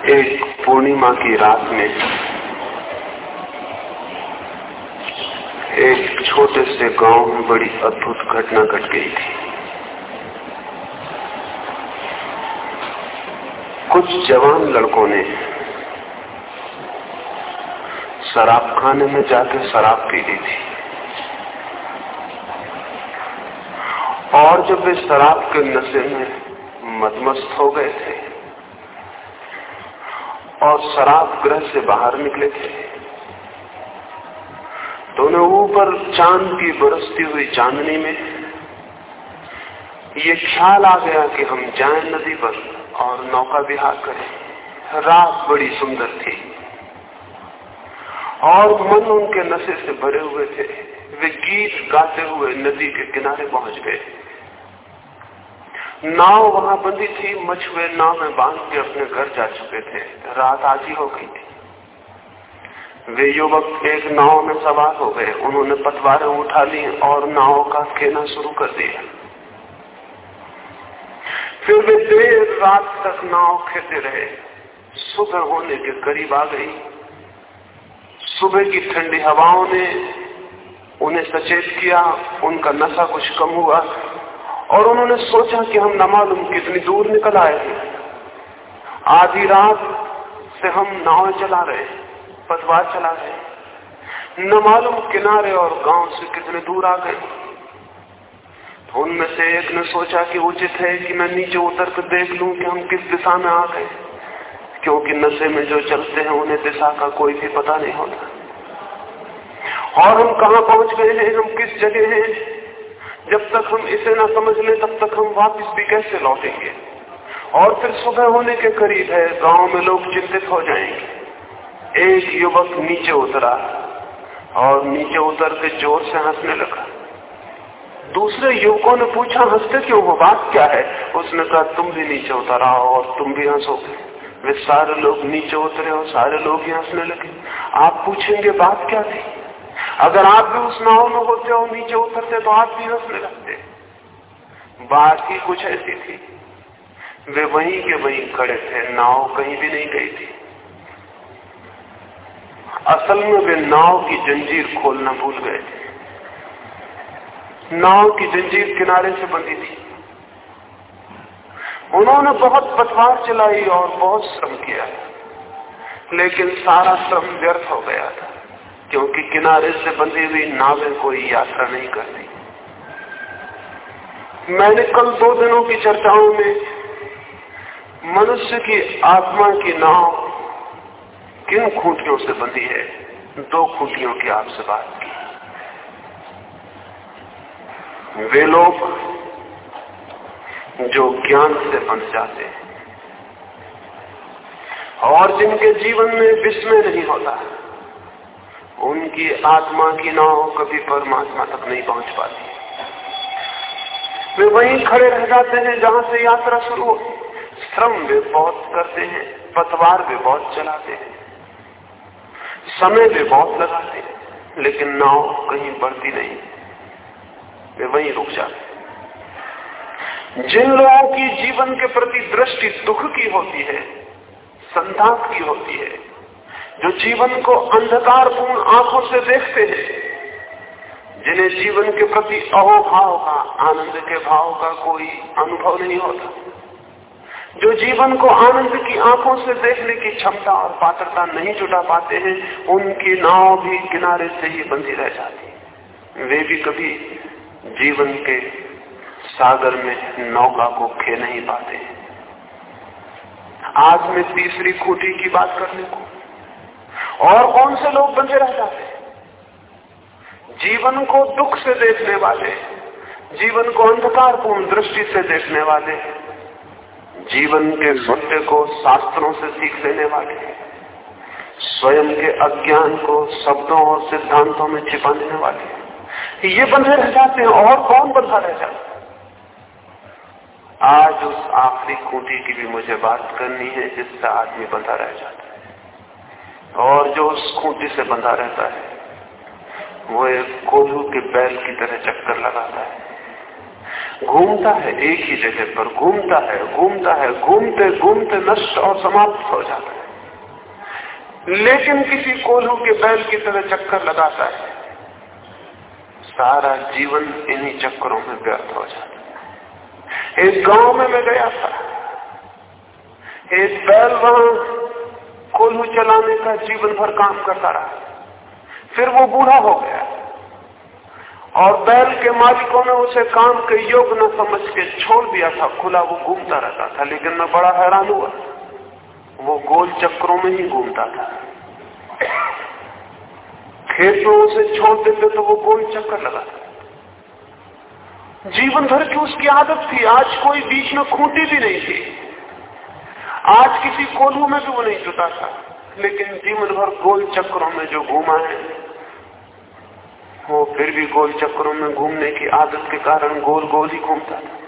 एक पूर्णिमा की रात में एक छोटे से गाँव में बड़ी अद्भुत घटना घट गई थी। कुछ जवान लड़कों ने शराब खाने में जाके शराब पी ली थी। और जब वे शराब के नशे में मदमस्त हो गए थे और शराब ग्रह से बाहर निकले थे। उन्हें ऊपर चाँद की बरसती हुई चांदनी में। ये ख्याल आ गया कि हम जाएँ नदी पर और नौका विहार करें। रात बड़ी सुंदर थी। और मन उनके नशे से भरे हुए थे। वे गीत गाते हुए नदी के किनारे पहुँच गए। नाव वहाँ बंदी थी, मछुए नाव में बाँध के अपने घर जा चुके थे। रात आधी हो गई। थी वे युवक एक नाव में सवार हो गए। उन्होंने पतवारें उठा ली और नाव का खेना शुरू कर दिया। फिर वे देर रात तक नाव खेते रहे। सुबह होने के करीब आ गई। सुबह की ठंडी हवाओं ने उन्हें सचेत किया। उनका नशा कुछ कम हुआ। और उन्होंने सोचा कि हम न मालूम कितनी दूर निकल आए थे आधी रात से हम नाव चला रहे पतवार चला रहे न मालूम किनारे और गाँव से कितने दूर आ गए। उनमें से एक ने सोचा कि उचित है कि मैं नीचे उतर कर देख लूँ कि हम किस दिशा में आ गए, क्योंकि नशे में जो चलते हैं, उन्हें दिशा का कोई भी पता नहीं होता। और हम कहा पहुँच गए हैं? हम किस जगह हैं? जब तक हम इसे ना समझ लें तब तक हम वापस भी कैसे लौटेंगे? और फिर सुबह होने के करीब है, गाँव में लोग चिंतित हो जाएँगे। एक युवक नीचे उतरा और नीचे उतर के ज़ोर से हंसने लगा। दूसरे युवकों ने पूछा, हँसते क्यों वो बात क्या है? उसने कहा, तुम भी नीचे उतर और तुम भी हंसोगे वे सारे लोग नीचे उतरे और सारे लोग ही हंसने लगे। आप पूछेंगे, बात क्या थी? अगर आप भी उस नाव में होते और नीचे उतरते तो आप भी हंसने लगते। बात ही कुछ ऐसी थी। वे वहीं के वहीं खड़े थे। नाव कहीं भी नहीं गई थी। असल में वे नाव की जंजीर खोलना भूल गए थे। नाव की जंजीर किनारे से बंधी थी। उन्होंने बहुत पतवार चलाई और बहुत श्रम किया। लेकिन सारा श्रम व्यर्थ हो गया था। क्योंकि किनारे से बंधी हुई नावें कोई यात्रा नहीं करती। मैंने कल दो दिनों की चर्चाओं में मनुष्य की आत्मा की नाव किन खूंटियों से बंधी है? दो खूंटियों की आपसे बात की। वे लोग जो ज्ञान से बंध जाते हैं और जिनके जीवन में विस्मय नहीं होता। उनकी आत्मा की नाव कभी परमात्मा तक नहीं पहुँच पाती। वे वहीं खड़े रह जाते हैं जहाँ से यात्रा शुरू हो। श्रम वे बहुत करते हैं, पतवार वे बहुत चलाते हैं। समय वे बहुत लगाते हैं, लेकिन नाव कहीं बढ़ती नहीं। वे वहीं रुक जाते जिन लोगों की जीवन के प्रति दृष्टि दुख की होती है, संताप की होती है जो जीवन को अंधकारपूर्ण आँखों से देखते हैं, जिन्हें जीवन के प्रति अहोभाव का, आनंद के भाव का कोई अनुभव नहीं होता। जो जीवन को आनंद की आँखों से देखने की क्षमता और पात्रता नहीं जुटा पाते हैं, उनकी नाव भी किनारे से ही बंधी रह जाती वे भी कभी जीवन के सागर में नौका को खे नहीं पाते आज में तीसरी खूटी की बात करने को और कौन से लोग बंधे रह जाते हैं? जीवन को दुख से देखने वाले, जीवन को अंधकारपूर्ण दृष्टि से देखने वाले, जीवन के सत्य को शास्त्रों से सीख लेने वाले, स्वयं के अज्ञान को शब्दों और सिद्धांतों में छिपा लेने वाले, ये बंधे रह जाते हैं और कौन बंधा रह जाता आज उस आखिरी खूंटी की भी मुझे बात करनी है जिससे आदमी बंधा रह जाता है। और जो उस खूंटी से बंधा रहता है, वो एक कोल्हू के बैल की तरह चक्कर लगाता है। घूमता है एक ही जगह पर, घूमता है घूमता है, घूमते घूमते नष्ट और समाप्त हो जाता है। लेकिन किसी कोल्हू के बैल की तरह चक्कर लगाता है, सारा जीवन इन्हीं चक्करों में व्यर्थ हो जाता है। एक गाँव में मैं गया था, एक बैल वहाँ कोल्हू चलाने का जीवन भर काम करता रहा। फिर वो बूढ़ा हो गया। और बैल के मालिकों ने उसे काम के योग न समझ के छोड़ दिया था, खुला वो घूमता रहता था, लेकिन मैं बड़ा हैरान हुआ। वो गोल चक्रों में ही घूमता था। खेत में उसे छोड़ देते तो वो गोल चक्कर लगाता जीवन भर की उसकी आदत थी, आज कोई बीच में खूंटी भी नहीं थी। आज किसी कोल्हू में भी वो नहीं जुटा था। लेकिन जीवन भर गोल चक्रों में जो घूमा है, वो फिर भी गोल चक्रों में घूमने की आदत के कारण गोल गोल ही घूमता था।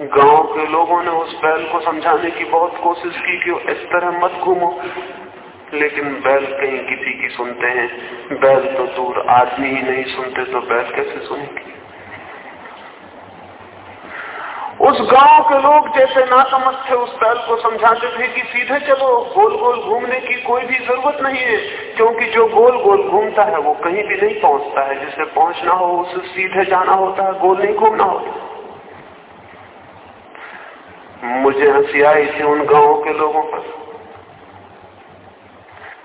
गाँव के लोगों ने उस बैल को समझाने की बहुत कोशिश की कि इस तरह मत घूमो। लेकिन बैल कहीं किसी की सुनते हैं। बैल तो दूर आदमी ही नहीं सुनते तो बैल कैसे सुनेंगे? उस गाँव के लोग जैसे नासमझ थे उस बैल को समझाते थे कि सीधे चलो गोल गोल घूमने की कोई भी ज़रूरत नहीं है, क्योंकि जो गोल गोल घूमता है वो कहीं भी नहीं पहुँचता है। जिसे पहुँचना हो, उसे सीधे जाना होता है, गोल नहीं घूमना होता। मुझे हँसी आई थी उन गाँवों के लोगों पर।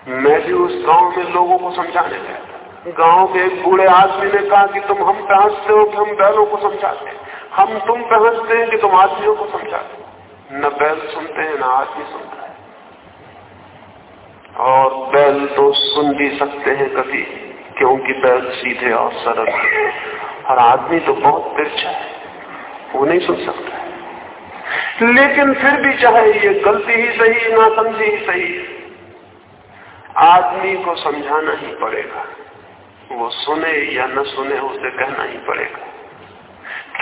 मैं भी उस गाँव में लोगों को समझाने गया। गाँव के एक बूढ़े आदमी ने कहा कि तुम हम पे हँसते हो कि हम बैलों को समझाते हैं। हम तुम पे हँसते हैं कि तुम आदमियों को समझाते न बैल सुनते हैं, न आदमी सुनता है। और बैल तो सुन भी सकते हैं कभी, क्योंकि बैल सीधे और सरल और आदमी तो बहुत तिरछा है, वो नहीं सुन सकता है। लेकिन फिर भी चाहे ये गलती ही सही ना समझी ही सही आदमी को समझाना ही पड़ेगा। वो सुने या न सुने उसे कहना ही पड़ेगा।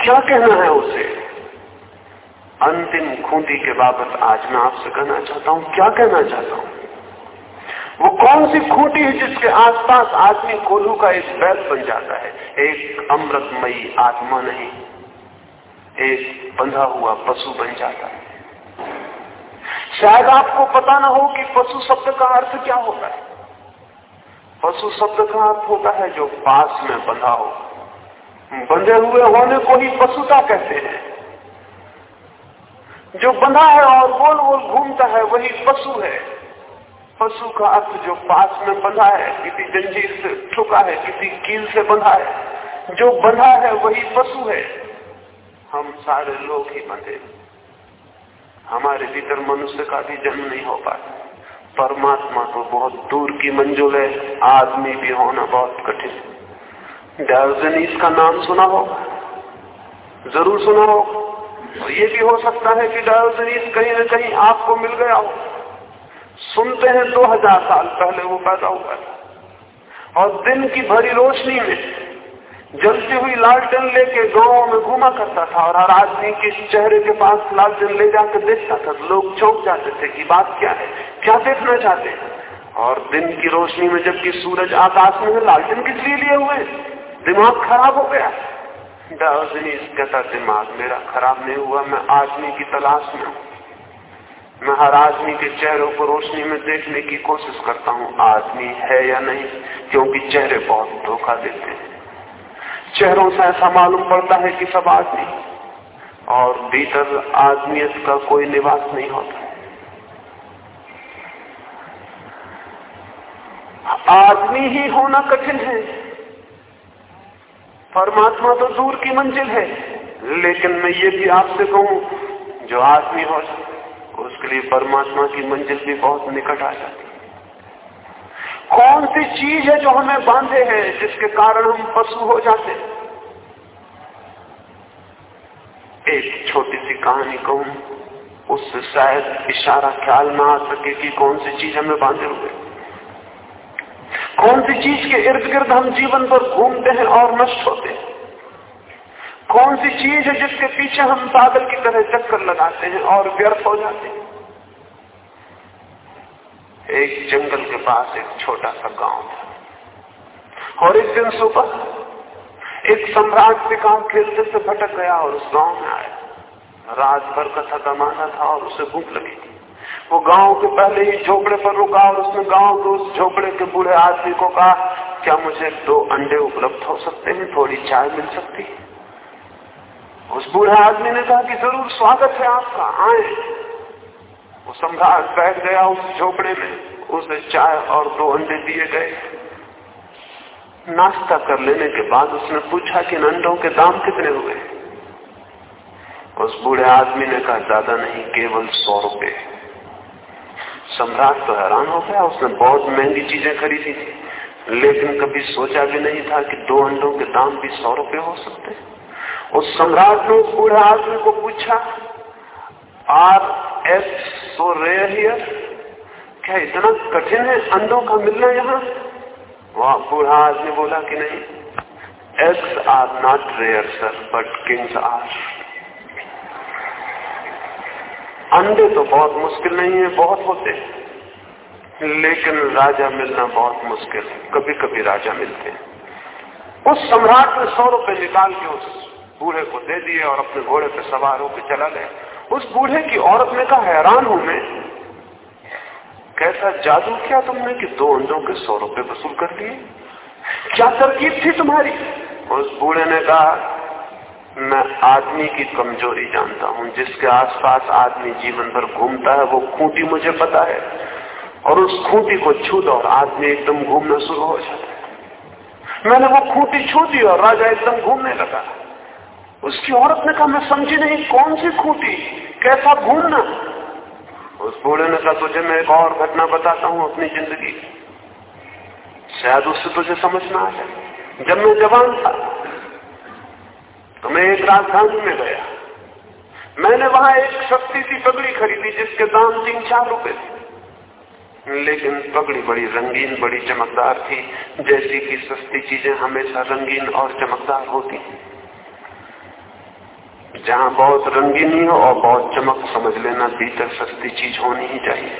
क्या कहना है उसे? अंतिम खूंटी के बाबत आज मैं आपसे कहना चाहता हूँ, क्या कहना चाहता हूँ? वो कौन सी खूंटी है जिसके आसपास आदमी कोल्हू का एक बैल बन जाता है? एक अमृतमयी आत्मा नहीं, एक बंधा हुआ पशु बन जाता है। शायद आपको पता ना हो कि पशु शब्द का अर्थ क्या होता है। पशु शब्द का अर्थ होता है जो पास में बंधा हो। बंधे हुए होने को ही पशुता कहते हैं। जो बंधा है और गोल गोल घूमता है, वही पशु है। पशु का अर्थ जो पास में बंधा है किसी जंजीर से ठुका है किसी कील से बंधा है। जो बंधा है, वही पशु है। हम सारे लोग ही बंधे। हमारे भीतर मनुष्य का भी जन्म नहीं हो पाता। परमात्मा तो बहुत दूर की मंजुल है, आदमी भी होना बहुत कठिन। डायोजनीस का नाम सुना हो ज़रूर सुना हो और ये भी हो सकता है कि डायोजनीस कहीं न कहीं आपको मिल गया हो। सुनते हैं दो हज़ार साल पहले वो पैदा हुआ और दिन की भरी रोशनी में जलती हुई लालटेन लेके गाँव में घूमा करता था और हर आदमी के चेहरे के पास लालटेन ले जाकर देखता था। लोग चौंक जाते थे कि बात क्या है, क्या देखना चाहते हैं। और दिन की रोशनी में जबकि सूरज आकाश में लालटेन किस लिए लिए हुए, दिमाग खराब हो गया। डायोजनीस कहता दिमाग मेरा खराब नहीं हुआ, मैं आदमी की तलाश में हूँ। मैं हर आदमी के चेहरों को रोशनी में देखने की कोशिश करता हूँ, आदमी है या नहीं, क्योंकि चेहरे बहुत धोखा देते हैं। चेहरों से ऐसा मालूम पड़ता है कि सब आदमी और भीतर आदमियत का कोई निवास नहीं होता। आदमी ही होना कठिन है। परमात्मा तो दूर की मंजिल है। लेकिन मैं ये भी आपसे कहूँ, जो आदमी हो, उसके लिए परमात्मा की मंजिल भी बहुत निकट आ जाती कौन सी चीज़ है जो हमें बांधे है, जिसके कारण हम पशु हो जाते एक छोटी सी कहानी कहूँ उससे शायद इशारा ख्याल ना आ सके कि कौन सी चीज़ हमें बांधे हुए कौन सी चीज़ के इर्द गिर्द हम जीवन पर घूमते हैं और नष्ट होते हैं? कौन सी चीज़ है जिसके पीछे हम पागल की तरह चक्कर लगाते हैं और व्यर्थ हो जाते हैं? एक जंगल के पास एक छोटा सा गाँव था। और एक दिन सुबह एक सम्राट शिकार खेलते से भटक गया और उस गाँव में आया। रात भर कथा कमाना था और उसे भूख लगी थी। वो गाँव के पहले ही झोपड़े पर रुका और उसने गाँव के उस झोपड़े के बूढ़े आदमी को कहा, क्या मुझे दो अंडे उपलब्ध हो सकते हैं? थोड़ी चाय मिल सकती है? उस बूढ़े आदमी ने कहा कि ज़रूर, स्वागत है आपका। आए सम्राट बैठ गया उस झोपड़े में। उसे चाय और दो अंडे दिए गए। नाश्ता कर लेने के बाद उसने पूछा कि अंडों के दाम कितने हुए? उस बूढ़े आदमी ने कहा, ज़्यादा नहीं, केवल सौ रुपए। सम्राट तो हैरान हो गया। उसने बहुत महँगी चीज़ें खरीदी थी। लेकिन कभी सोचा भी नहीं था कि दो अंडों के दाम भी सौ रुपए हो सकते। उस सम्राट ने उस बूढ़े आदमी को पूछा आर एस सो रेयर क्या इतना कठिन है अंडों का मिलना यहाँ? वहाँ, बूढ़ा आदमी बोला कि नहीं। Eggs are not rare sir but kings are अंडे तो बहुत मुश्किल नहीं है, बहुत होते लेकिन राजा मिलना बहुत मुश्किल है कभी कभी राजा मिलते हैं। उस सम्राट ने सौ रुपए निकाल के उस बूढ़े को दे दिए और अपने घोड़े पे सवार होकर चला गया। उस बूढ़े की औरत ने कहा हैरान हूँ मैं। कैसा जादू किया तुमने कि दो अंडों के सौ रुपए वसूल कर दिए? क्या तरकीब थी तुम्हारी? उस बूढ़े ने कहा, मैं आदमी की कमज़ोरी जानता हूँ। जिसके आसपास आदमी जीवन भर घूमता है, वो खूंटी मुझे पता है। और उस खूंटी को छू दो और आदमी एकदम घूमना शुरू हो जाता है। मैंने वो खूंटी छू दी और राजा एकदम घूमने लगा। उसकी औरत ने कहा, मैं समझी नहीं कौन सी खूंटी? कैसा घूमना उस बूढ़े ने कहा, तुझे मैं एक और घटना बताता हूँ अपनी ज़िंदगी। शायद उससे तुझे समझ में आ जाए। जब मैं जवान था तो मैं एक राजधानी में गया। मैंने वहाँ एक सस्ती सी पगड़ी खरीदी, जिसके दाम तीन चार रुपए थे। लेकिन पगड़ी बड़ी रंगीन, बड़ी चमकदार थी। जैसी कि सस्ती चीज़ें हमेशा रंगीन और चमकदार होती हैं। जहाँ बहुत रंगीनी हो और बहुत चमक, समझ लेना भीतर सस्ती चीज़ होनी ही चाहिए।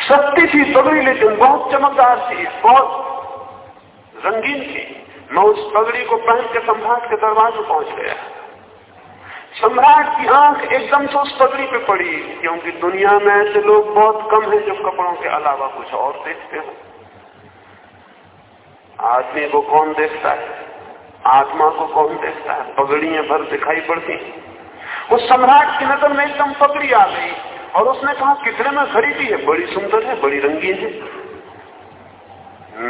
सस्ती थी पगड़ी लेकिन बहुत चमकदार थी, बहुत रंगीन थी। मैं उस पगड़ी को पहन के सम्राट के दरवाजे पहुँच गया। सम्राट की आँख एकदम से उस पगड़ी पे पड़ी, क्योंकि दुनिया में ऐसे लोग बहुत कम हैं जो कपड़ों के अलावा कुछ और देखते हो। आदमी को कौन देखता है? आत्मा को कौन देखता है? पगड़ियाँ भर दिखाई पड़ती। उस सम्राट की नज़र में एकदम पगड़ी आ गई और उसने कहा, कितने में खरीदी है? बड़ी सुंदर है, बड़ी रंगीन है।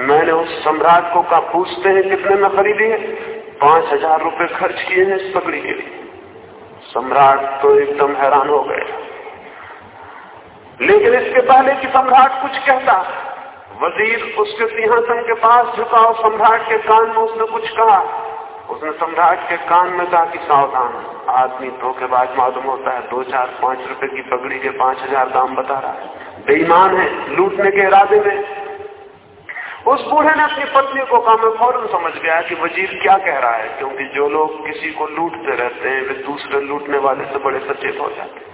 मैंने उस सम्राट को कहा, पूछते हैं कितने में खरीदी है? पाँच हज़ार रुपए खर्च किए हैं इस पगड़ी के लिए। सम्राट तो एकदम हैरान हो गए लेकिन इसके पहले कि सम्राट कुछ कहता वज़ीर उसके सिंहासन के पास झुका और सम्राट के कान में उसने कुछ कहा। उसने सम्राट के कान में कहा कि सावधान आदमी धोखेबाज मालूम होता है, दो चार पाँच रुपए की पगड़ी के पाँच हज़ार दाम बता रहा है। बेईमान है, लूटने के इरादे में। उस बूढ़े ने अपनी पत्नी को कहा, मैं फ़ौरन समझ गया कि वज़ीर क्या कह रहा है, क्योंकि जो लोग किसी को लूटते रहते हैं, वे दूसरे लूटने वाले से बड़े सचेत हो जाते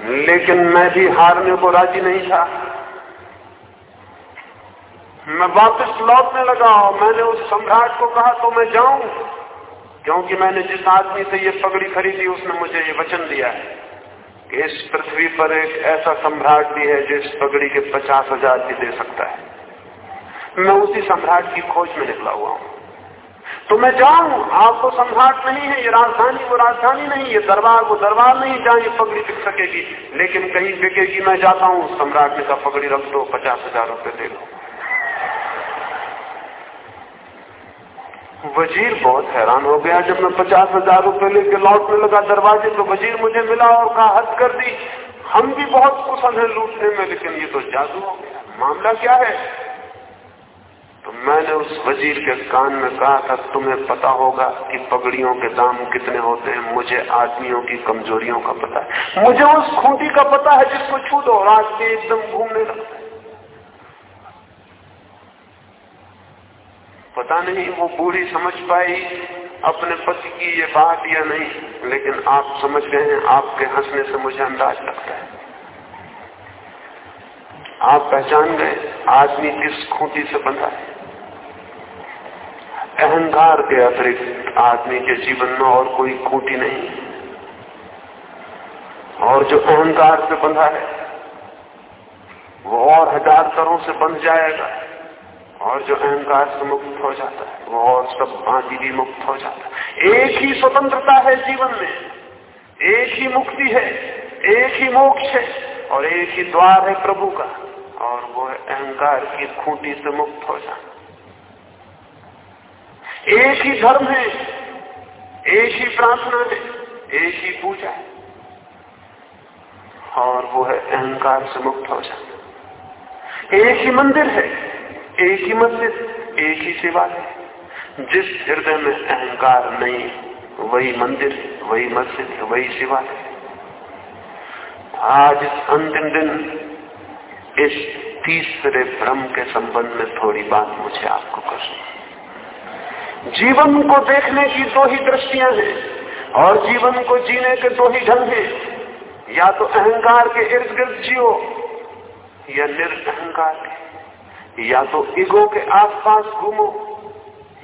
लेकिन मैं भी हारने को राज़ी नहीं था। मैं वापस लौटने लगा और मैंने उस सम्राट को कहा तो मैं जाऊँ? क्योंकि मैंने जिस आदमी से ये पगड़ी खरीदी, उसने मुझे ये वचन दिया है कि इस पृथ्वी पर एक ऐसा सम्राट भी है जो इस पगड़ी के पचास हज़ार भी दे सकता है। मैं उसी सम्राट की खोज में निकला हुआ हूँ। तो मैं जाऊँ, आपको सम्राट नहीं है, ये राजधानी, वो राजधानी नहीं, ये दरबार, वो दरबार नहीं, जहाँ ये पगड़ी बिक सकेगी। लेकिन कहीं बिकेगी, मैं जाता हूँ, सम्राट ने कहा पगड़ी रख दो, पचास हज़ार रुपए दे दो। वज़ीर बहुत हैरान हो गया, जब मैं पचास हज़ार रुपये लेके लौटने लगा दरवाजे तो वज़ीर मुझे मिला और कहा, हद कर दी। हम भी बहुत कुशल हैं लूटने में, लेकिन ये तो जादू हो गया। मामला क्या है? तो मैंने उस वज़ीर के कान में कहा था, तुम्हें पता होगा कि पगड़ियों के दाम कितने होते हैं। मुझे आदमियों की कमजोरियों का पता है। मुझे उस खूंटी का पता है जिसको छू दो रात के एकदम घूमने लगता पता नहीं वो बूढ़ी समझ पाई अपने पति की ये बात या नहीं, लेकिन आप समझ गए हैं, आपके हंसने से मुझे अंदाज लगता है। आप पहचान गए, आदमी किस खूंटी से बंधा है? अहंकार के अतिरिक्त आदमी के जीवन में और कोई खूंटी नहीं। और जो अहंकार से बंधा है, वो और हज़ार तरह से बंध जाएगा। और जो अहंकार से मुक्त हो जाता है, वो और सब बाकी भी मुक्त हो जाता है। एक ही स्वतंत्रता है जीवन में। एक ही मुक्ति है, एक ही मोक्ष है, और एक ही द्वार है प्रभु का। और वो है अहंकार की खूंटी से मुक्त हो जाना एक ही धर्म है, एक ही प्रार्थना है, एक ही पूजा है। और वो है अहंकार से मुक्त हो जाना एक ही मंदिर है, एक ही मस्जिद, एक ही सेवा है जिस हृदय में अहंकार नहीं, वही मंदिर, वही मस्जिद, वही सेवा है आज अंतिम दिन इस तीसरे भ्रम के संबंध में थोड़ी बात मुझे आपको कर जीवन को देखने की दो ही दृष्टियाँ हैं और जीवन को जीने के दो ही ढंग हैं। या तो अहंकार के इर्द गिर्द जियो, या निर्अहंकार के। या तो ईगो के आसपास घूमो,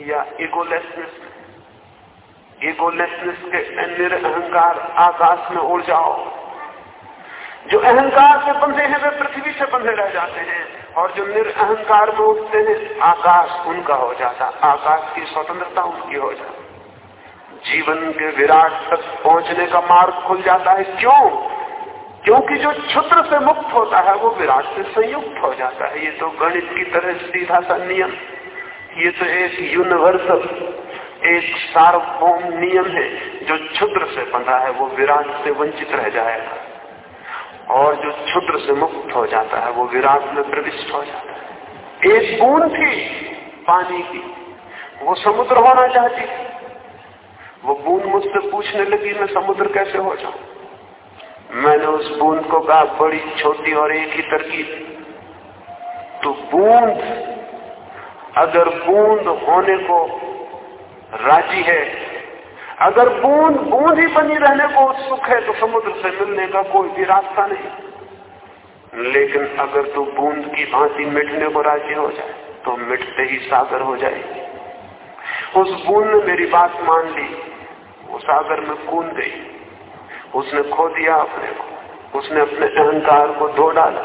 या ईगोलेसनेस ईगोलेसनेस के निरअहकार आकाश में उड़ जाओ। जो अहंकार से बंधे हैं, वे पृथ्वी से बंधे रह जाते हैं। और जो निरअहकार में उठते हैं, आकाश उनका हो जाता, आकाश की स्वतंत्रता उनकी हो जाती। जीवन के विराट तक पहुँचने का मार्ग खुल जाता है। क्यों? क्योंकि जो क्षुद्र से मुक्त होता है, वो विराट से संयुक्त हो जाता है। ये तो गणित की तरह सीधा सा नियम। ये तो एक यूनिवर्सल एक सार्वभौम नियम है। जो क्षुद्र से बंधा है, वो विराट से वंचित रह जाएगा। और जो क्षुद्र से मुक्त हो जाता है, वो विराट में प्रविष्ट हो जाता है। एक बूंद थी पानी की, वो समुद्र होना चाहती वो बूंद मुझसे पूछने लगी, मैं समुद्र कैसे हो जाऊँ? मैंने उस बूंद को कहा, बड़ी, छोटी और एक ही तरकीब। तो बूंद, अगर बूंद होने को राज़ी है अगर बूंद बूंद ही बनी रहने को उत्सुक है तो समुद्र से मिलने का कोई भी रास्ता नहीं। लेकिन अगर तू बूंद की भांति मिटने को राज़ी हो जाए तो मिटते ही सागर हो जाएगी। उस बूंद ने मेरी बात मान ली, वो सागर में कूद गई। उसने खो दिया अपने को, उसने अपने अहंकार को धो डाला,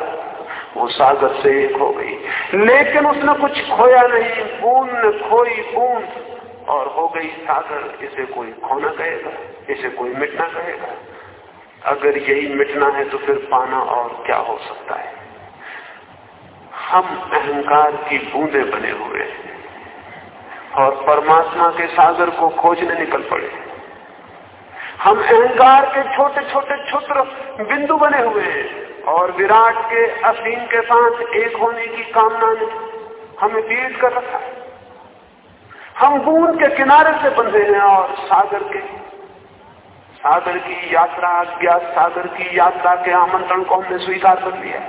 वो सागर से एक हो गई। लेकिन उसने कुछ खोया नहीं, बूंद ने खोई बूंद। और हो गई सागर, इसे कोई खोना कहेगा, इसे कोई मिटना कहेगा। अगर यही मिटना है तो फिर पाना और क्या हो सकता है? हम अहंकार की बूंदे बने हुए हैं और परमात्मा के सागर को खोजने निकल पड़े हम अहंकार के छोटे छोटे छुत्र बिंदु बने हुए हैं और विराट के असीम के साथ एक होने की कामना ने हमें पीड़ित कर रखा है। हम दूर के किनारे से बंधे हैं और सागर के। सागर की यात्रा अज्ञात सागर की यात्रा के आमंत्रण को हमने स्वीकार कर लिया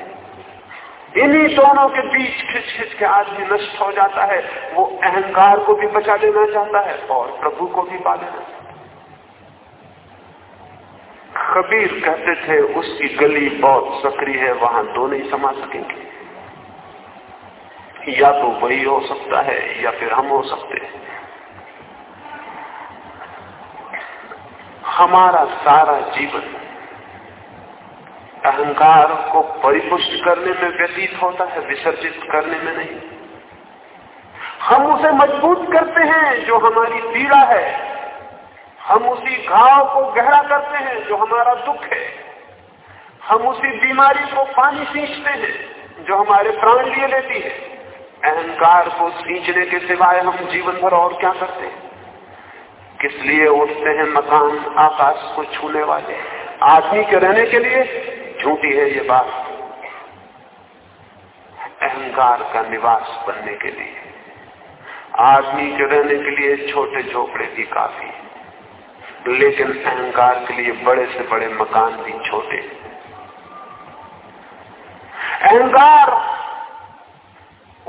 इन्हीं दोनों के बीच खिंच खिंच के आदमी नष्ट हो जाता है। वो अहंकार को भी बचा लेना चाहता है और प्रभु को भी पा लेना कबीर कहते थे, उसकी गली बहुत सक्रिय है, वहाँ दो नहीं समा सकेंगे। या तो वही हो सकता है, या फिर हम हो सकते हैं। हमारा सारा जीवन अहंकार को परिपुष्ट करने में व्यतीत होता है, विसर्जित करने में नहीं। हम उसे मज़बूत करते हैं जो हमारी पीड़ा है। हम उसी घाव को गहरा करते हैं जो हमारा दुख है। हम उसी बीमारी को पानी सींचते हैं जो हमारे प्राण लिए लेती है। अहंकार को सींचने के सिवाय हम जीवन भर और क्या करते हैं? किस लिए उठते हैं मकान, आकाश को छूने वाले? आदमी के रहने के लिए झूठी है ये बात। अहंकार का निवास बनने के लिए। आदमी के रहने के लिए छोटे झोपड़े भी काफ़ी लेकिन अहंकार के लिए बड़े से बड़े मकान भी छोटे। अहंकार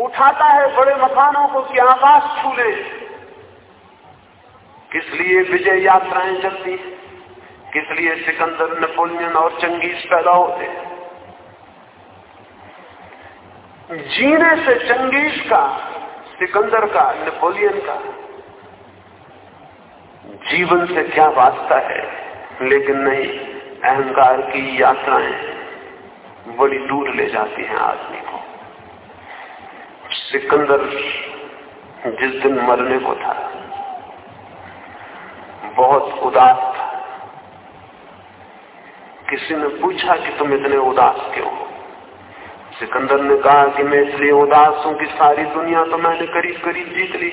उठाता है बड़े मकानों को कि आकाश छू ले किस लिए विजय यात्राएँ चलती किस लिए सिकंदर, नेपोलियन और चंगेज पैदा होते जीने से चंगेज का, सिकंदर का, नेपोलियन का, जीवन से क्या वास्ता है? लेकिन नहीं, अहंकार की यात्राएँ बड़ी दूर ले जाती हैं आदमी। सिकंदर जिस दिन मरने को था, बहुत उदास था। किसी ने पूछा कि तुम इतने उदास क्यों हो? सिकंदर ने कहा कि मैं इसलिए उदास हूँ कि सारी दुनिया तो मैंने करीब करीब जीत ली।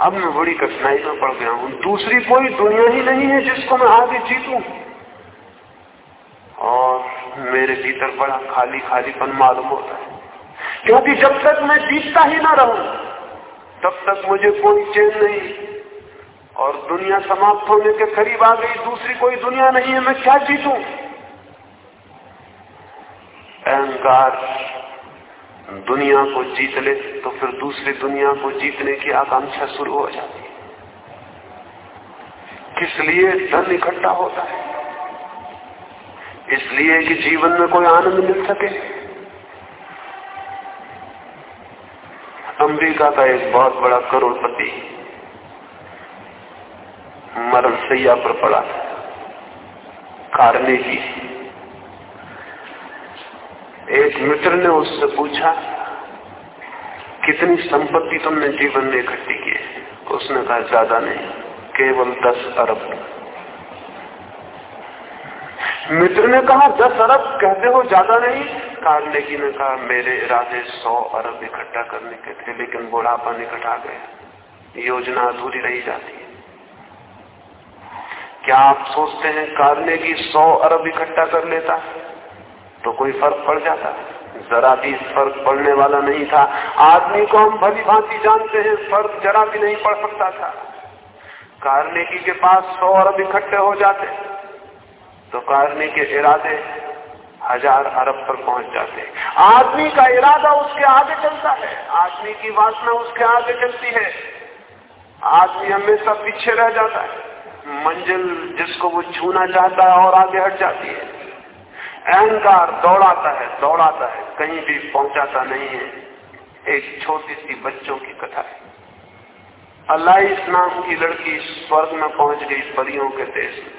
अब मैं बड़ी कठिनाई में पड़ गया हूँ। दूसरी कोई दुनिया ही नहीं है जिसको मैं आगे जीतू। और मेरे भीतर बड़ा खाली खालीपन मालूम होता है। क्योंकि जब तक मैं जीतता ही ना रहूँ, तब तक मुझे कोई चैन नहीं। और दुनिया समाप्त होने के करीब आ गई, दूसरी कोई दुनिया नहीं है, मैं क्या जीतू? अहंकार। दुनिया को जीत ले तो फिर दूसरी दुनिया को जीतने की आकांक्षा शुरू हो जाती है। किस लिए धन इकट्ठा होता है? इसलिए कि जीवन में कोई आनंद मिल सके। अमेरिका का एक बहुत बड़ा करोड़पति। मरण सैया पर पड़ा। कारने की। एक मित्र ने उससे पूछा, कितनी संपत्ति तुमने जीवन में इकट्ठी की उसने कहा, ज़्यादा नहीं, केवल दस अरब। मित्र ने कहा, दस अरब? कहते हो, ज़्यादा नहीं? कार्नेगी ने कहा मेरे इरादे सौ अरब इकट्ठा करने के थे, लेकिन बुढ़ापा निकट आ गया। योजना अधूरी रही जाती है। क्या आप सोचते हैं कारने की सौ अरब इकट्ठा कर लेता? तो कोई फ़र्क पड़ जाता? जरा भी फ़र्क पड़ने वाला नहीं था। आदमी को हम भली भांति जानते हैं, फ़र्क जरा भी नहीं पड़ सकता था। कारनेकी के पास सौ अरब इकट्ठे हो जाते। तो कारने के इरादे हज़ार अरब पर पहुँच जाते हैं। आदमी का इरादा उसके आगे चलता है। आदमी की वासना उसके आगे चलती है। आदमी हमेशा पीछे रह जाता है। मंजिल जिसको वो छूना चाहता है और आगे हट जाती है। अहंकार दौड़ाता है दौड़ाता है। कहीं भी पहुंचाता नहीं है। एक छोटी सी बच्चों की कथा है। अल्लाह नाम की लड़की स्वर्ग में पहुँच गई परियों के देश में।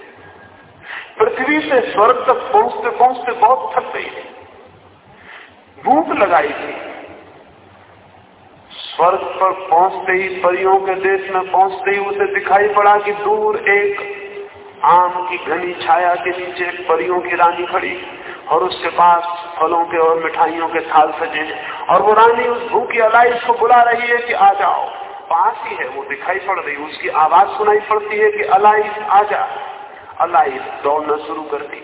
पृथ्वी से स्वर्ग तक पहुँचते पहुँचते बहुत थक गई भूख लगाई थी। स्वर्ग पर पहुँचते ही परियों के देश में पहुँचते ही उसे दिखाई पड़ा कि दूर एक आम की घनी छाया के नीचे एक परियों की रानी खड़ी और उसके पास फलों के और मिठाइयों के थाल सजे और वो रानी उस भूखी अलाइस को बुला रही है कि आ जाओ। पास ही है, वो दिखाई पड़ रही उसकी आवाज़ सुनाई पड़ती है कि अलाइस आ जा। अलाइस दौड़ना शुरू कर दी।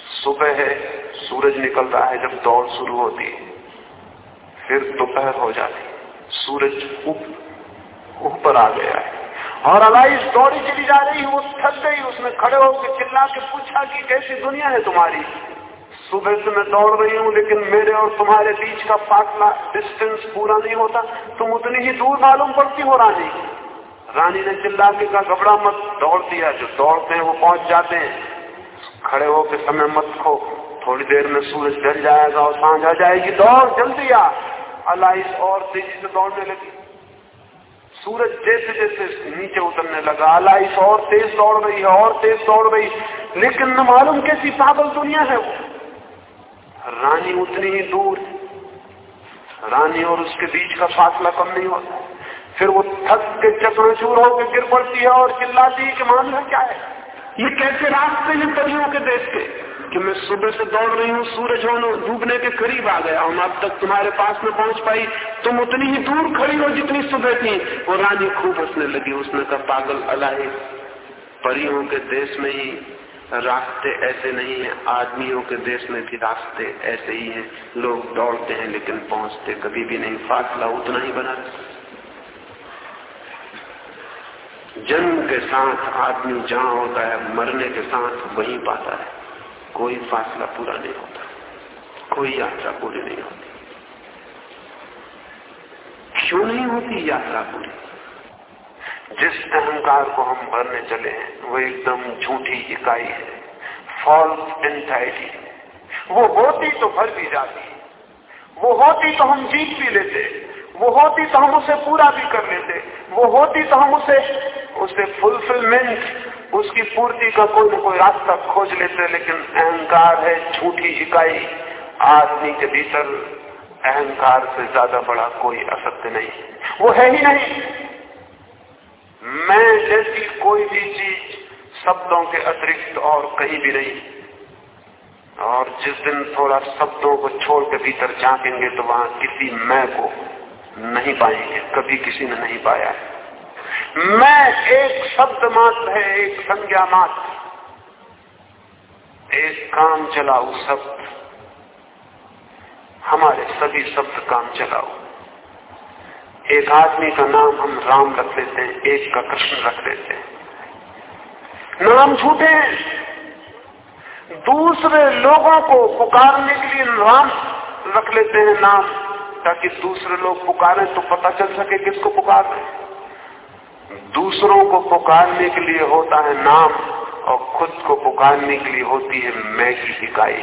सुबह है, सूरज निकल रहा है, जब दौड़ शुरू होती है, फिर दोपहर हो जाती सूरज ऊपर आ गया है। और अलाइस दौड़ी चली जा रही है, वो थक गई, उसने खड़े होकर चिल्ला के पूछा कि कैसी दुनिया है तुम्हारी? सुबह से मैं दौड़ रही हूँ, लेकिन मेरे और तुम्हारे बीच का फासला डिस्टेंस पूरा नहीं होता। तुम उतनी ही दूर मालूम पड़ती हो रानी। रानी ने चिल्ला के कहा, घबरा मत, दौड़ दिया, जो दौड़ते हैं वो पहुँच जाते हैं। खड़े होकर समय मत खो थोड़ी देर में सूरज ढल जाएगा और साँझ आ जाएगी। दौड़, जल्दी आ। अलाइस और तेज़ी से दौड़ने लगी। सूरज जैसे जैसे नीचे उतरने लगा अलाइस और तेज दौड़ रही है, और तेज दौड़ रही लेकिन न मालूम कैसी पागल दुनिया है वो। रानी उतनी ही दूर, रानी और उसके बीच का फासला कम नहीं होता। फिर वो थक के चकनाचूर होकर गिर पड़ती है और चिल्लाती है कि मामला क्या है? ये कैसे रास्ते हैं परियों के देश के कि मैं सुबह से दौड़ रही हूँ, सूरज होने डूबने के करीब आ गया। हूँ अब तक तुम्हारे पास में पहुँच पाई। तुम उतनी ही दूर खड़ी हो जितनी सुबह थी। वो रानी खूब हंसने लगी। उसने कहा, पागल अलाहे, परियों के देश में ही रास्ते ऐसे नहीं है। आदमियों के देश में भी रास्ते ऐसे ही हैं। लोग दौड़ते हैं लेकिन पहुँचते कभी भी नहीं। फासला उतना ही बना जन्म के साथ आदमी जहाँ होता है, मरने के साथ वहीं पाता है। कोई फासला पूरा नहीं होता। कोई यात्रा पूरी नहीं होती। क्यों नहीं होती यात्रा पूरी? जिस अहंकार को हम भरने चले हैं, वो एकदम झूठी इकाई है। फॉल्स एंटाइटी वो होती तो भर भी जाती। वो होती तो हम जीत भी लेते। वो होती तो हम उसे पूरा भी कर लेते। वो होती तो हम उसे उसे फुलफिलमेंट उसकी पूर्ति का कोई ना कोई रास्ता खोज लेते लेकिन अहंकार है, झूठी इकाई, आदमी के भीतर अहंकार से ज़्यादा बड़ा कोई असत्य नहीं। वो है ही नहीं। मैं जैसी कोई भी चीज़ शब्दों के अतिरिक्त और कहीं भी नहीं। और जिस दिन थोड़ा शब्दों को छोड़ के भीतर झांकेंगे तो वहाँ किसी मैं को नहीं पाएँगे, कभी किसी ने नहीं पाया। है मैं एक शब्द मात्र है, एक संज्ञा मात्र। एक काम चलाऊ शब्द हमारे सभी शब्द काम चलाओ। एक आदमी का नाम हम राम रख लेते हैं, एक का कृष्ण रख लेते हैं। नाम झूठे हैं। दूसरे लोगों को पुकारने के लिए राम रख लेते हैं नाम, ताकि दूसरे लोग पुकारें तो पता चल सके किसको पुकार रहे दूसरों को पुकारने के लिए होता है नाम और खुद को पुकारने के लिए होती है मैं की इकाई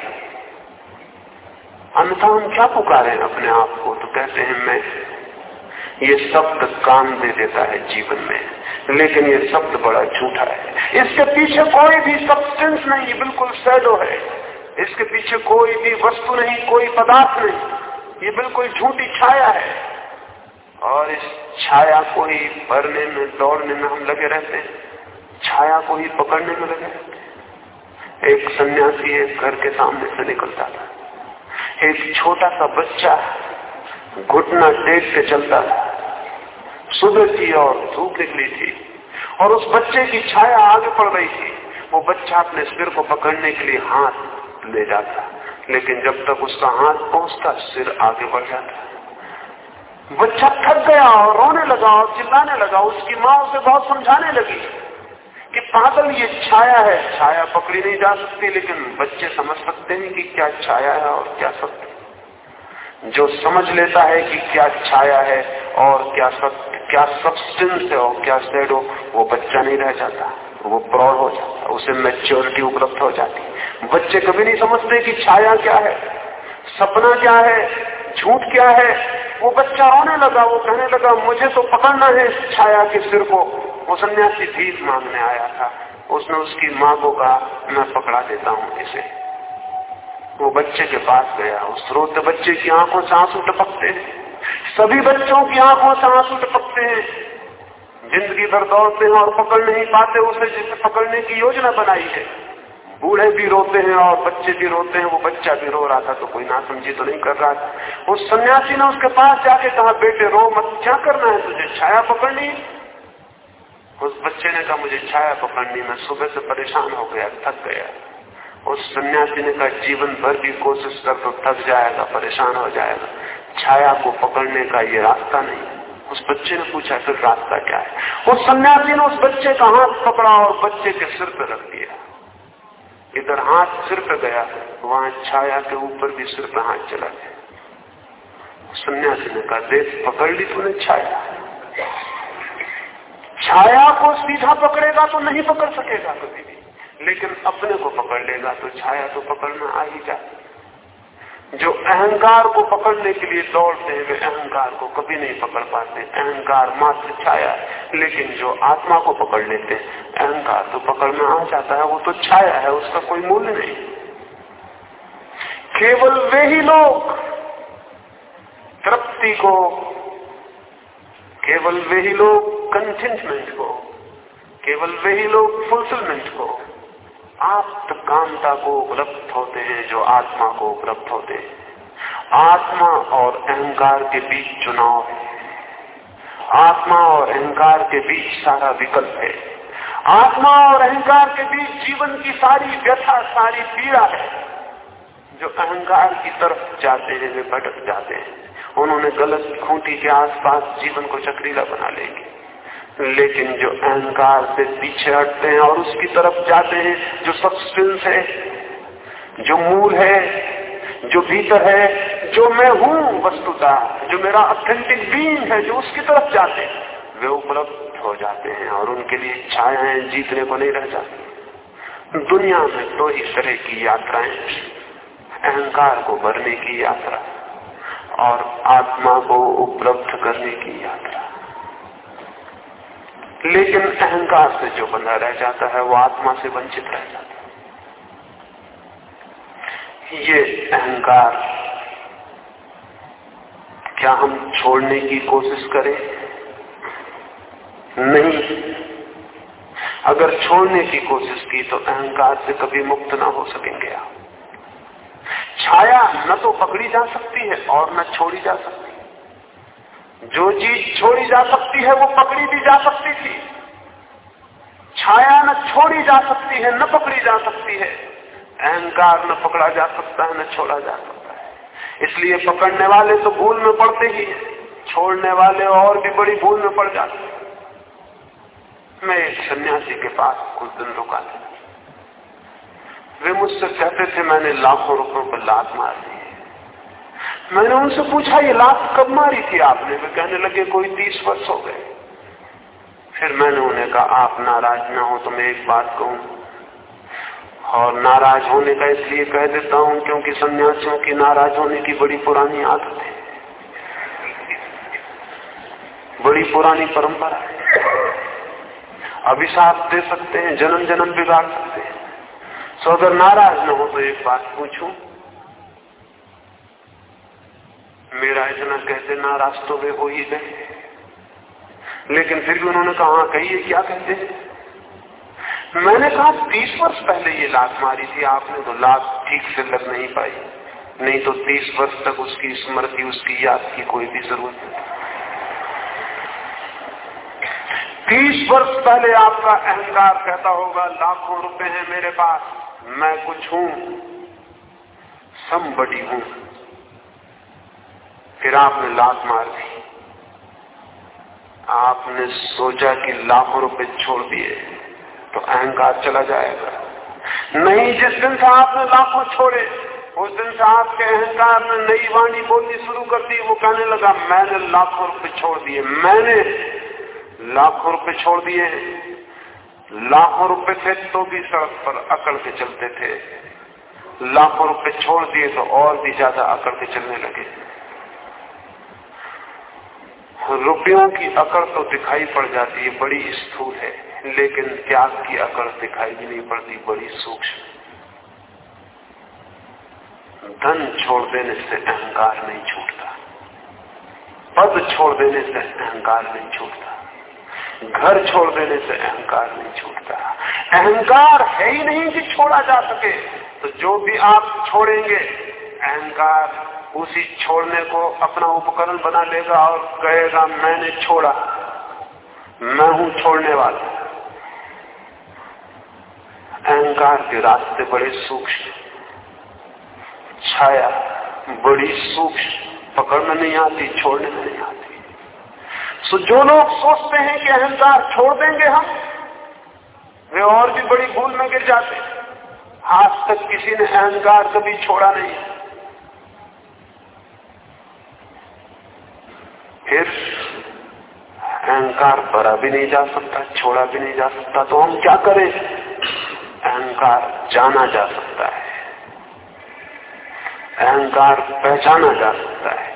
अन्यथा हम क्या पुकारे अपने आप को? तो कहते हैं मैं। ये शब्द काम दे देता है जीवन में, लेकिन ये शब्द बड़ा झूठा है। इसके पीछे कोई भी सब्सटेंस नहीं बिल्कुल सैडो है। इसके पीछे कोई भी वस्तु नहीं, कोई पदार्थ नहीं, ये बिल्कुल झूठी छाया है। और इस छाया को ही भरने में, दौड़ने में हम लगे रहते हैं। छाया को ही पकड़ने में लगे एक सन्यासी एक घर के सामने से निकलता था। एक छोटा सा बच्चा घुटना टेक के चलता था। सुबह थी और धूप निकली थी और उस बच्चे की छाया आगे पड़ रही थी। वो बच्चा अपने सिर को पकड़ने के लिए हाथ ले जाता, लेकिन जब तक उसका हाथ पहुँचता, सिर आगे बढ़ जाता। बच्चा थक गया और रोने लगा और चिल्लाने लगा, उसकी माँ उसे बहुत समझाने लगी कि पागल, ये छाया है। छाया पकड़ी नहीं जा सकती, लेकिन बच्चे समझ सकते हैं कि क्या छाया है और क्या सत्य जो समझ लेता है कि क्या छाया है और क्या सत्य, क्या सब्सटेंस है और क्या शेडो वो बच्चा नहीं रह जाता, वो प्रौढ़ हो जाता, उसे मेच्योरिटी उपलब्ध हो जाती बच्चे कभी नहीं समझते कि छाया क्या है, सपना क्या है, झूठ क्या है वो बच्चा रोने लगा, वो कहने लगा, मुझे तो पकड़ना है इस छाया के सिर को। वो सन्यासी भीख मांगने आया था। उसने उसकी माँ को कहा, मैं पकड़ा देता हूँ इसे। वो बच्चे के पास गया। उस रोते बच्चे की आँखों से आँसू टपकते हैं। सभी बच्चों की आँखों से आँसू टपकते हैं। ज़िंदगी भर दौड़ते हैं और पकड़ नहीं पाते, उसे जिसे पकड़ने की योजना बनाई है। बूढ़े भी रोते हैं और बच्चे भी रोते हैं, वो बच्चा भी रो रहा था तो कोई ना समझी तो नहीं कर रहा था। उस सन्यासी ने उसके पास जाके कहा, बेटे, रो मत, क्या करना है तुझे? छाया पकड़नी? उस बच्चे ने कहा, मुझे छाया पकड़नी, मैं सुबह से परेशान हो गया, थक गया। उस सन्यासी ने कहा, जीवन भर की कोशिश कर तो थक जाएगा, परेशान हो जाएगा। छाया को पकड़ने का ये रास्ता नहीं। उस बच्चे ने पूछा, फिर रास्ता क्या है? उस सन्यासी ने उस बच्चे का हाथ पकड़ा और बच्चे के सिर पर रख दिया। इधर हाथ सिर पर गया, वहाँ छाया के ऊपर भी सिर पे हाथ चला गया। सन्यासी ने कहा, देख, पकड़ ली तूने छाया। छाया को सीधा पकड़ेगा तो नहीं पकड़ सकेगा कभी भी, लेकिन अपने को पकड़ लेगा तो छाया तो पकड़ना आ ही जाती जो अहंकार को पकड़ने के लिए दौड़ते हैं, वे अहंकार को कभी नहीं पकड़ पाते। अहंकार मात्र छाया लेकिन जो आत्मा को पकड़ लेते हैं, अहंकार तो पकड़ में आ जाता है, वो तो छाया है, उसका कोई मूल्य नहीं। केवल वे ही लोग तृप्ति को, केवल वे ही लोग कंटेंटमेंट को, केवल वे ही लोग फुलफिलमेंट को आप कामता को उपलब्ध होते हैं, जो आत्मा को उपलब्ध होते हैं। आत्मा और अहंकार के बीच चुनाव है। आत्मा और अहंकार के बीच सारा विकल्प है। आत्मा और अहंकार के बीच जीवन की सारी व्यथा, सारी पीड़ा है। जो अहंकार की तरफ़ जाते हैं, वे भटक जाते हैं। उन्होंने गलत खूंटी के आसपास जीवन को चक्रीला बना लेंगे। लेकिन जो अहंकार से पीछे हटते हैं और उसकी तरफ़ जाते हैं, जो सब्सटेंस है, जो मूल है, जो भीतर है, जो मैं हूँ वस्तुता, जो मेरा ऑथेंटिक बीइंग है, जो उसकी तरफ़ जाते हैं, वे उपलब्ध हो जाते हैं और उनके लिए इच्छाएँ जीतने को नहीं रह जाती। दुनिया में दो ही तरह की यात्राएँ अहंकार को भरने की यात्रा और आत्मा को उपलब्ध करने की यात्रा। लेकिन अहंकार से जो बंधा रह जाता है, वो आत्मा से वंचित रह जाता है। ये अहंकार क्या हम छोड़ने की कोशिश करें? नहीं। अगर छोड़ने की कोशिश की तो अहंकार से कभी मुक्त ना हो सकेंगे आप। छाया न तो पकड़ी जा सकती है और न छोड़ी जा सकती जो चीज़ छोड़ी जा सकती है, वो पकड़ी भी जा सकती थी। छाया न छोड़ी जा सकती है, न पकड़ी जा सकती है। अहंकार न पकड़ा जा सकता है, न छोड़ा जा सकता है। इसलिए पकड़ने वाले तो भूल में पड़ते ही है। छोड़ने वाले और भी बड़ी भूल में पड़ जाते हैं। मैं एक सन्यासी के पास कुछ दिन रुका था। वे मुझसे कहते थे, मैंने लाखों रुपयों पर लात मार दी। मैंने उनसे पूछा, ये लात कब मारी थी आपने? वे कहने लगे, कोई तीस वर्ष हो गए। फिर मैंने उन्हें कहा, आप नाराज़ ना हो तो मैं एक बात कहूँ। और नाराज़ होने का इसलिए कह देता हूँ क्योंकि सन्यासियों की नाराज़ होने की बड़ी पुरानी आदत है। बड़ी पुरानी परंपरा है। अभिशाप दे सकते हैं जन्म जन्म बिगाड़ सकते हैं। सो अगर नाराज़ न हो तो एक बात पूछूँ मेरा इतना कहते नाराज़ तो वे हो ही गए। लेकिन फिर भी उन्होंने कहा हाँ, कहिए क्या कहते मैंने कहा तीस वर्ष पहले ये लात मारी थी आपने तो लात ठीक से लग नहीं पाई। नहीं तो तीस वर्ष तक उसकी स्मृति उसकी याद की कोई भी ज़रूरत नहीं तीस वर्ष पहले आपका अहंकार कहता होगा लाखों रुपए हैं मेरे पास मैं कुछ हूँ बड़ी हूँ। फिर आपने लात मार दी। आपने सोचा कि लाखों रुपए छोड़ दिए तो अहंकार चला जाएगा। नहीं, जिस दिन से आपने लाखों छोड़े, उस दिन से आपके अहंकार ने नई वाणी बोलनी शुरू कर दी। वो कहने लगा, मैंने लाखों रुपए छोड़ दिए। मैंने लाखों रुपए छोड़ दिए। लाखों रुपए थे तो भी सड़क पर अकड़ के चलते थे। लाखों रुपए छोड़ दिए तो और भी ज़्यादा अकड़ के चलने लगे। रुपयों की अकड़ तो दिखाई पड़ जाती है, बड़ी स्थूल है, लेकिन त्याग की अकड़ दिखाई भी नहीं पड़ती, बड़ी सूक्ष्म। धन छोड़ देने से अहंकार नहीं छूटता। पद छोड़ देने से अहंकार नहीं छूटता। घर छोड़ देने से अहंकार नहीं छूटता। अहंकार है ही नहीं कि छोड़ा जा सके। तो जो भी आप छोड़ेंगे, अहंकार उसी छोड़ने को अपना उपकरण बना लेगा और कहेगा, मैंने छोड़ा। मैं हूँ छोड़ने वाला। अहंकार के रास्ते बड़े सूक्ष्म। छाया बड़ी सूक्ष्म। पकड़ में नहीं आती, छोड़ने में नहीं आती। तो जो लोग सोचते हैं कि अहंकार छोड़ देंगे हम, वे और भी बड़ी भूल में गिर जाते आज तक किसी ने अहंकार कभी छोड़ा नहीं। फिर अहंकार भरा भी नहीं जा सकता, छोड़ा भी नहीं जा सकता तो हम क्या करें? अहंकार जाना जा सकता है। अहंकार पहचाना जा सकता है।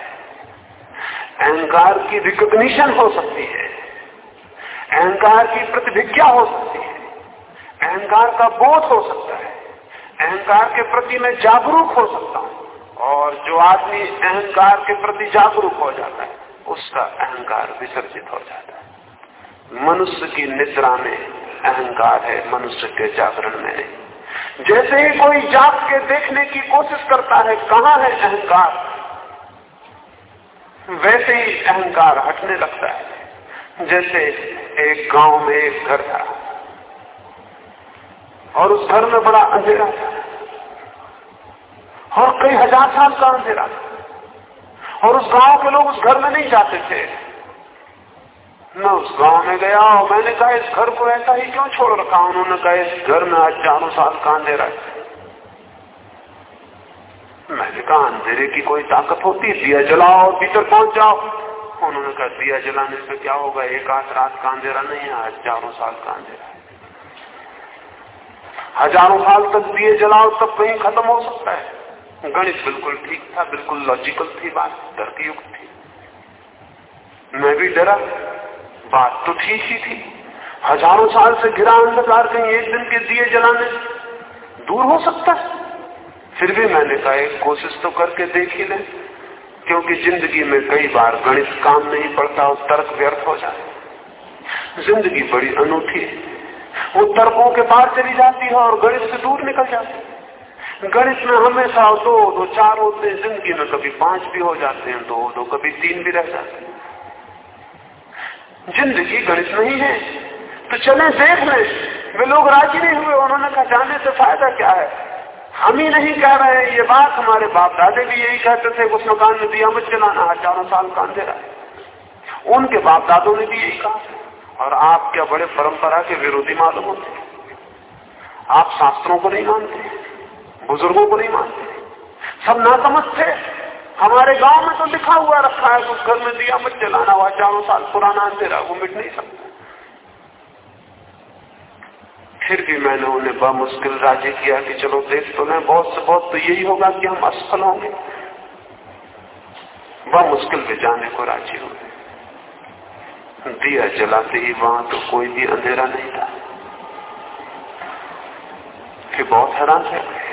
अहंकार की रिकग्निशन हो सकती है। अहंकार की प्रतिभिज्ञा हो सकती है। अहंकार का बोध हो सकता है। अहंकार के प्रति मैं जागरूक हो सकता हूँ। और जो आदमी अहंकार के प्रति जागरूक हो जाता है उसका अहंकार विसर्जित हो जाता है। मनुष्य की निद्रा में अहंकार है, मनुष्य के जागरण में नहीं। जैसे ही कोई जाग के देखने की कोशिश करता है, कहा है अहंकार? वैसे ही अहंकार हटने लगता है। जैसे एक गाँव में एक घर था, और उस घर में बड़ा अंधेरा था, और कई हज़ार साल का अंधेरा था। और उस गाँव के लोग उस घर में नहीं जाते थे। मैं उस गाँव में गया और मैंने कहा, इस घर को ऐसा ही क्यों छोड़ रखा? उन्होंने कहा, इस घर में आज चारों साल का अंधेरा है। मैंने कहा, अंधेरे की कोई ताकत होती? दिया जलाओ भीतर पहुँच जाओ। उन्होंने कहा, दिया जलाने से क्या होगा? एक आध रात का अंधेरा नहीं है हज़ारों साल का अंधेरा हज़ारों साल तक दिए जलाओ, तब कहीं खत्म हो सकता है। गणित बिल्कुल ठीक था, बिल्कुल लॉजिकल थी बात तर्कयुक्त थी। मैं भी डरा। बात तो ठीक ही थी। हज़ारों साल से घिरा अंधकार कहीं एक दिन के दिए जलाने दूर हो सकता है। फिर भी मैंने कहा, एक कोशिश तो करके देख ही लें, क्योंकि ज़िंदगी में कई बार गणित काम नहीं पड़ता, और तर्क व्यर्थ हो जाए ज़िंदगी बड़ी अनूठी है। वो तर्कों के पार चली जाती है, और गणित से दूर निकल जाती है। गणित में हमेशा दो दो, चार होते ज़िंदगी में कभी पाँच भी हो जाते हैं, दो दो, कभी तीन भी रह जाते हैं। ज़िंदगी गणित नहीं है। तो चले देख ले वे लोग राज़ी नहीं हुए। उन्होंने कहा, जाने से फ़ायदा क्या है? हम ही नहीं कह रहे ये बात हमारे बाप दादे भी यही कहते थे। उस मकान में दिया मत चलाना हज़ारों साल का अंधेरा है। उनके बाप दादों ने भी यही कहा और आप क्या बड़े परंपरा के विरोधी मालूम होते आप शास्त्रों को नहीं मानते बुज़ुर्गों को नहीं मानते। सब ना समझ थे हमारे गाँव में तो लिखा हुआ रखा है उस घर में दिया, मत जलाना हुआ चारों साल पुराना अंधेरा, वो मिट नहीं सकता। फिर भी मैंने उन्हें बमुश्किल राज़ी किया कि चलो देख तो लें, बहुत से बहुत तो यही होगा कि हम असफल होंगे। बमुश्किल में जाने को राज़ी हुए। दिया जलाते ही वहाँ तो कोई भी अंधेरा नहीं था। फिर बहुत हैरान थे।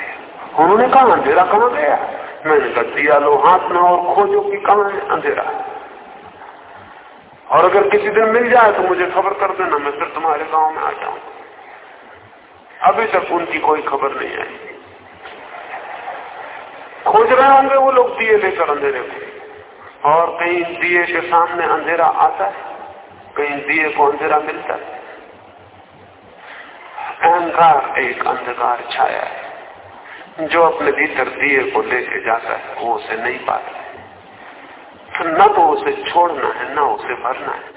उन्होंने कहा, अंधेरा कहाँ गया मैंने कहा, दिया लो हाथ में और खोजो कि कहाँ है अंधेरा। और अगर किसी दिन मिल जाए तो मुझे खबर कर देना, मैं फिर तुम्हारे गाँव में आ जाऊँ। अभी तक उनकी कोई खबर नहीं आई। खोज रहे होंगे वो लोग दिए लेकर अंधेरे को। और कहीं दिए के सामने अंधेरा आता है, कहीं दिए को अंधेरा मिलता है। अहंकार एक अंधकार छाया है। जो अपने भीतर दिए को लेके जाता है, वो उसे नहीं पाता है। तो न तो उसे छोड़ना है, न उसे भरना है।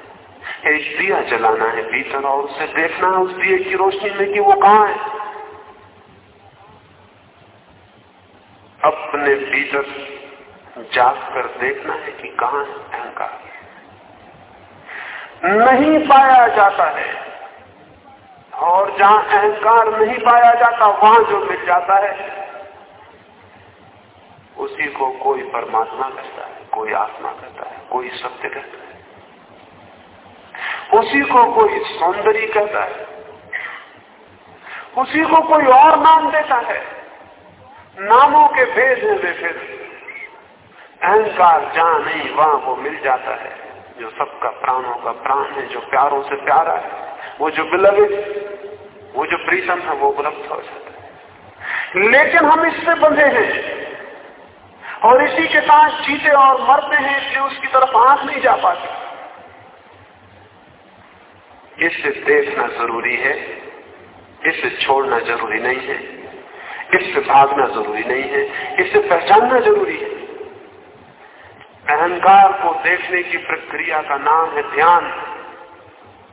एक दिया जलाना है भीतर और उसे देखना है उस दिए की रोशनी में कि वो कहा है। अपने भीतर जाग कर देखना है कि कहा है, अहंकार। नहीं पाया जाता है। और जहाँ अहंकार नहीं पाया जाता, वहाँ जो मिल जाता है उसी को कोई परमात्मा कहता है, कोई आत्मा कहता है, कोई सत्य कहता है। उसी को कोई सौंदर्य कहता है, उसी को कोई और नाम देता है। नामों के भेद हैं वे फिर। अहंकार जहाँ नहीं, वहाँ वो मिल जाता है, जो सबका प्राणों का प्राण है, जो प्यारों से प्यारा है, वो जो बिलवित वो जो प्रीतम है, वो उपलब्ध हो जाता है। लेकिन हम इससे बंधे हैं। और इसी के साथ जीते और मरते हैं, इसलिए उसकी तरफ़ आँख नहीं जा पाती। इससे देखना ज़रूरी है इससे छोड़ना ज़रूरी नहीं है इससे भागना ज़रूरी नहीं है इससे पहचानना ज़रूरी है। अहंकार को देखने की प्रक्रिया का नाम है ध्यान।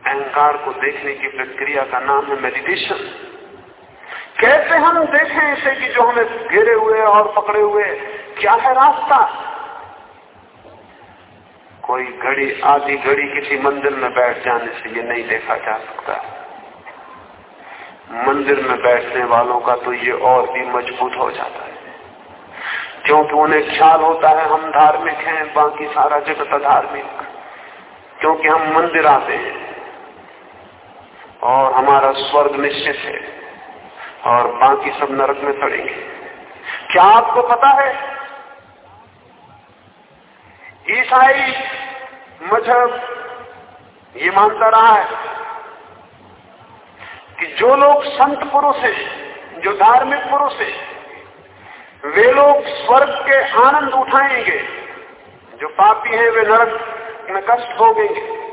अहंकार को देखने की प्रक्रिया का नाम है मेडिटेशन कैसे हम देखें इसे कि जो हमें घेरे हुए और पकड़े हुए, क्या है रास्ता? कोई घड़ी, आधी घड़ी किसी मंदिर में बैठ जाने से ये नहीं देखा जा सकता। मंदिर में बैठने वालों का तो ये और भी मज़बूत हो जाता है। क्योंकि उन्हें ख्याल होता है हम धार्मिक हैं, बाकी सारा जगत अधार्मिक। क्योंकि हम मंदिर आते हैं और हमारा स्वर्ग निश्चित है। और बाकी सब नरक में पड़ेंगे क्या आपको पता है? ईसाई मज़हब ये मानता रहा है कि जो लोग संत पुरुष हैं, जो धार्मिक पुरुष हैं, वे लोग स्वर्ग के आनंद उठाएँगे। जो पापी हैं, वे नरक में कष्ट भोगेंगे।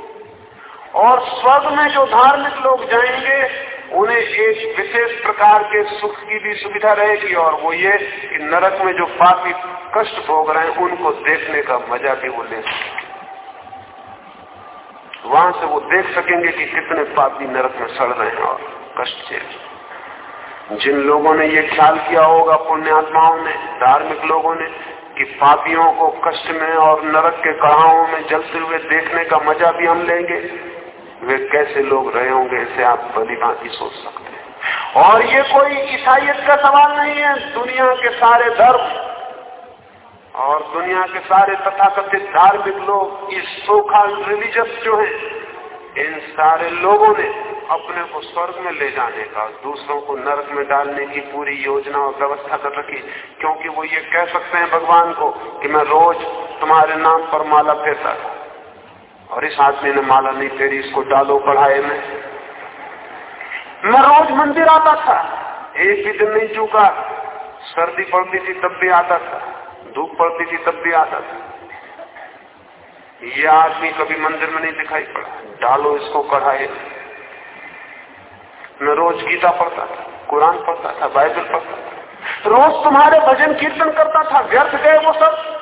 और स्वर्ग में जो धार्मिक लोग जाएँगे उन्हें एक विशेष प्रकार के सुख की भी सुविधा रहेगी और वो ये कि नरक में जो पापी कष्ट भोग रहे हैं, उनको देखने का मज़ा भी वो ले सकेंगे वहाँ से वो देख सकेंगे कि कितने पापी नरक में सड़ रहे हैं और कष्ट झेल जिन लोगों ने ये ख्याल किया होगा, पुण्यात्माओं ने, धार्मिक लोगों ने, कि पापियों को कष्ट में और नरक के कड़ाओं में जलते हुए देखने का मज़ा भी हम लेंगे वे कैसे लोग रहे होंगे इसे आप बड़ी भांति सोच सकते हैं। और ये कोई ईसाइत का सवाल नहीं है। दुनिया के सारे धर्म और दुनिया के सारे तथाकथित धार्मिक लोग, इस सोखा रिलीजियस जो है, इन सारे लोगों ने अपने को स्वर्ग में ले जाने का, दूसरों को नरक में डालने की पूरी योजना और व्यवस्था कर रखी। क्योंकि वो ये कह सकते हैं भगवान को कि मैं रोज तुम्हारे नाम पर माला फेरता था और इस आदमी ने माला नहीं फेरी, इसको डालो पढ़ाए में। मैं रोज मंदिर आता था। एक भी दिन नहीं चूका। सर्दी पड़ती थी तब भी आता था। धूप पड़ती थी तब भी आता था। ये आदमी कभी मंदिर में नहीं दिखाई पड़ा। डालो इसको कढ़ाए मैं रोज गीता पढ़ता था, कुरान पढ़ता था, बाइबल पढ़ता था। रोज तुम्हारे भजन कीर्तन करता था, व्यर्थ गए वो सब।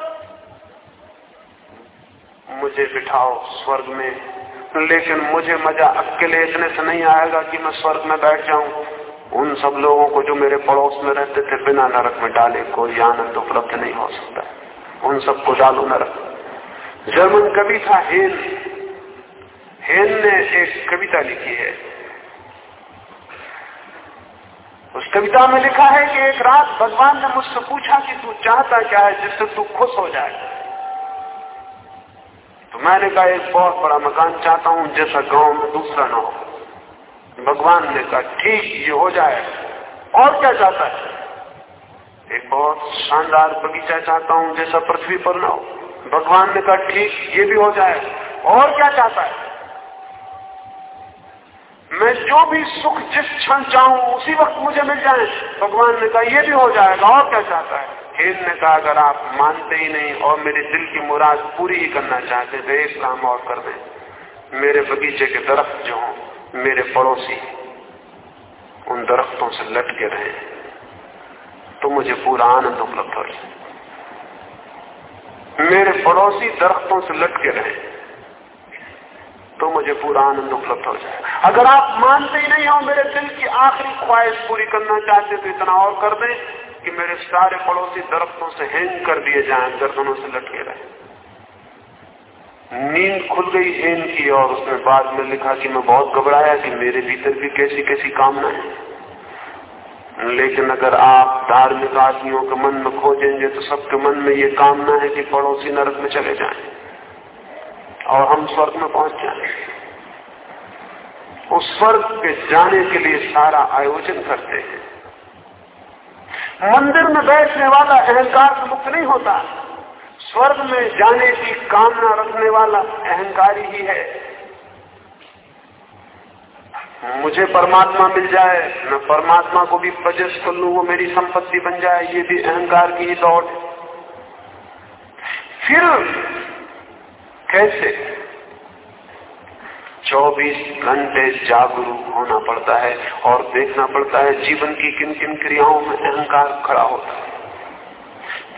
मुझे बिठाओ स्वर्ग में। लेकिन मुझे मज़ा अकेले इतने से नहीं आएगा कि मैं स्वर्ग में बैठ जाऊँ। उन सब लोगों को जो मेरे पड़ोस में रहते थे, बिना नरक में डाले कोई आनंद उपलब्ध नहीं हो सकता। उन सबको डालो नरक। जर्मन कवि था हेन। हेन ने एक कविता लिखी है। उस कविता में लिखा है कि एक रात भगवान ने मुझसे पूछा कि तू चाहता क्या है जिससे तू खुश हो जाए। तो मैंने कहा एक बहुत बड़ा मकान चाहता हूँ, जैसा गाँव में दूसरा ना हो। भगवान ने कहा, ठीक, ये हो जाए। और क्या चाहता है? एक बहुत शानदार बगीचा चाहता हूँ, जैसा पृथ्वी पर ना हो। भगवान ने कहा, ठीक, ये भी हो जाए। और क्या चाहता है? मैं जो भी सुख जिस क्षण चाहूँ, उसी वक्त मुझे मिल जाए। भगवान ने कहा, ये भी हो जाएगा। और क्या चाहता है? हेन ने कहा अगर आप मानते ही नहीं और मेरे दिल की मुराद पूरी ही करना चाहते तो एक काम और कर दे। मेरे बगीचे के दरख्त जो हों, मेरे पड़ोसी उन दरख्तों से लटके रहे। तो मुझे पूरा आनंद उपलब्ध हो जाए। मेरे पड़ोसी दरख्तों से लटके रहे तो मुझे पूरा आनंद उपलब्ध हो जाए। अगर आप मानते ही नहीं हो, मेरे दिल की आखिरी ख्वाहिश पूरी करना चाहते तो इतना और कर दें। कि मेरे सारे पड़ोसी दरख्तों से हैंग कर दिए जाएँ, गर्दनों से लटके रहे। नींद खुल गई हेन की और उसने बाद में लिखा कि मैं बहुत घबराया कि मेरे भीतर भी कैसी कैसी कामना है। लेकिन अगर आप धार्मिक आदमियों के मन में खोजेंगे तो सबके मन में ये कामना है कि पड़ोसी नरक में चले जाएँ और हम स्वर्ग में पहुँच जाए। उस स्वर्ग के जाने के लिए सारा आयोजन करते हैं। मंदिर में बैठने वाला अहंकार से मुक्त नहीं होता। स्वर्ग में जाने की कामना रखने वाला अहंकारी ही है। मुझे परमात्मा मिल जाए मैं परमात्मा को भी पजस कर लू, वो मेरी संपत्ति बन जाए, ये भी अहंकार की ही दौड़। फिर कैसे? 24 घंटे जागरूक होना पड़ता है और देखना पड़ता है जीवन की किन किन क्रियाओं में अहंकार खड़ा होता है।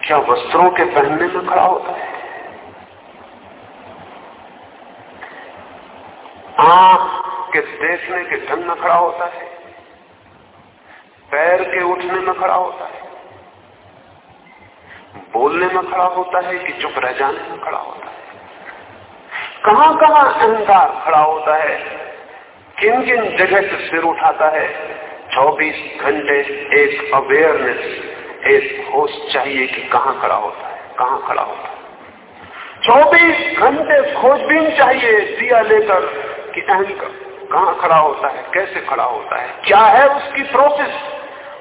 क्या वस्त्रों के पहनने में खड़ा होता है? आँख के देखने के ढंग में खड़ा होता है। पैर के उठने में खड़ा होता है। बोलने में खड़ा होता है कि चुप रह जाने में खड़ा होता है। कहाँ कहाँ अहंकार खड़ा होता है? किन किन जगह से सिर उठाता है? 24 घंटे एक अवेयरनेस एक होश चाहिए कि कहाँ खड़ा होता है, कहाँ खड़ा होता है। चौबीस घंटे खोजबीन चाहिए, दिया लेकर कि अहंकार कहाँ खड़ा होता है, कैसे खड़ा होता है, क्या है उसकी प्रोसेस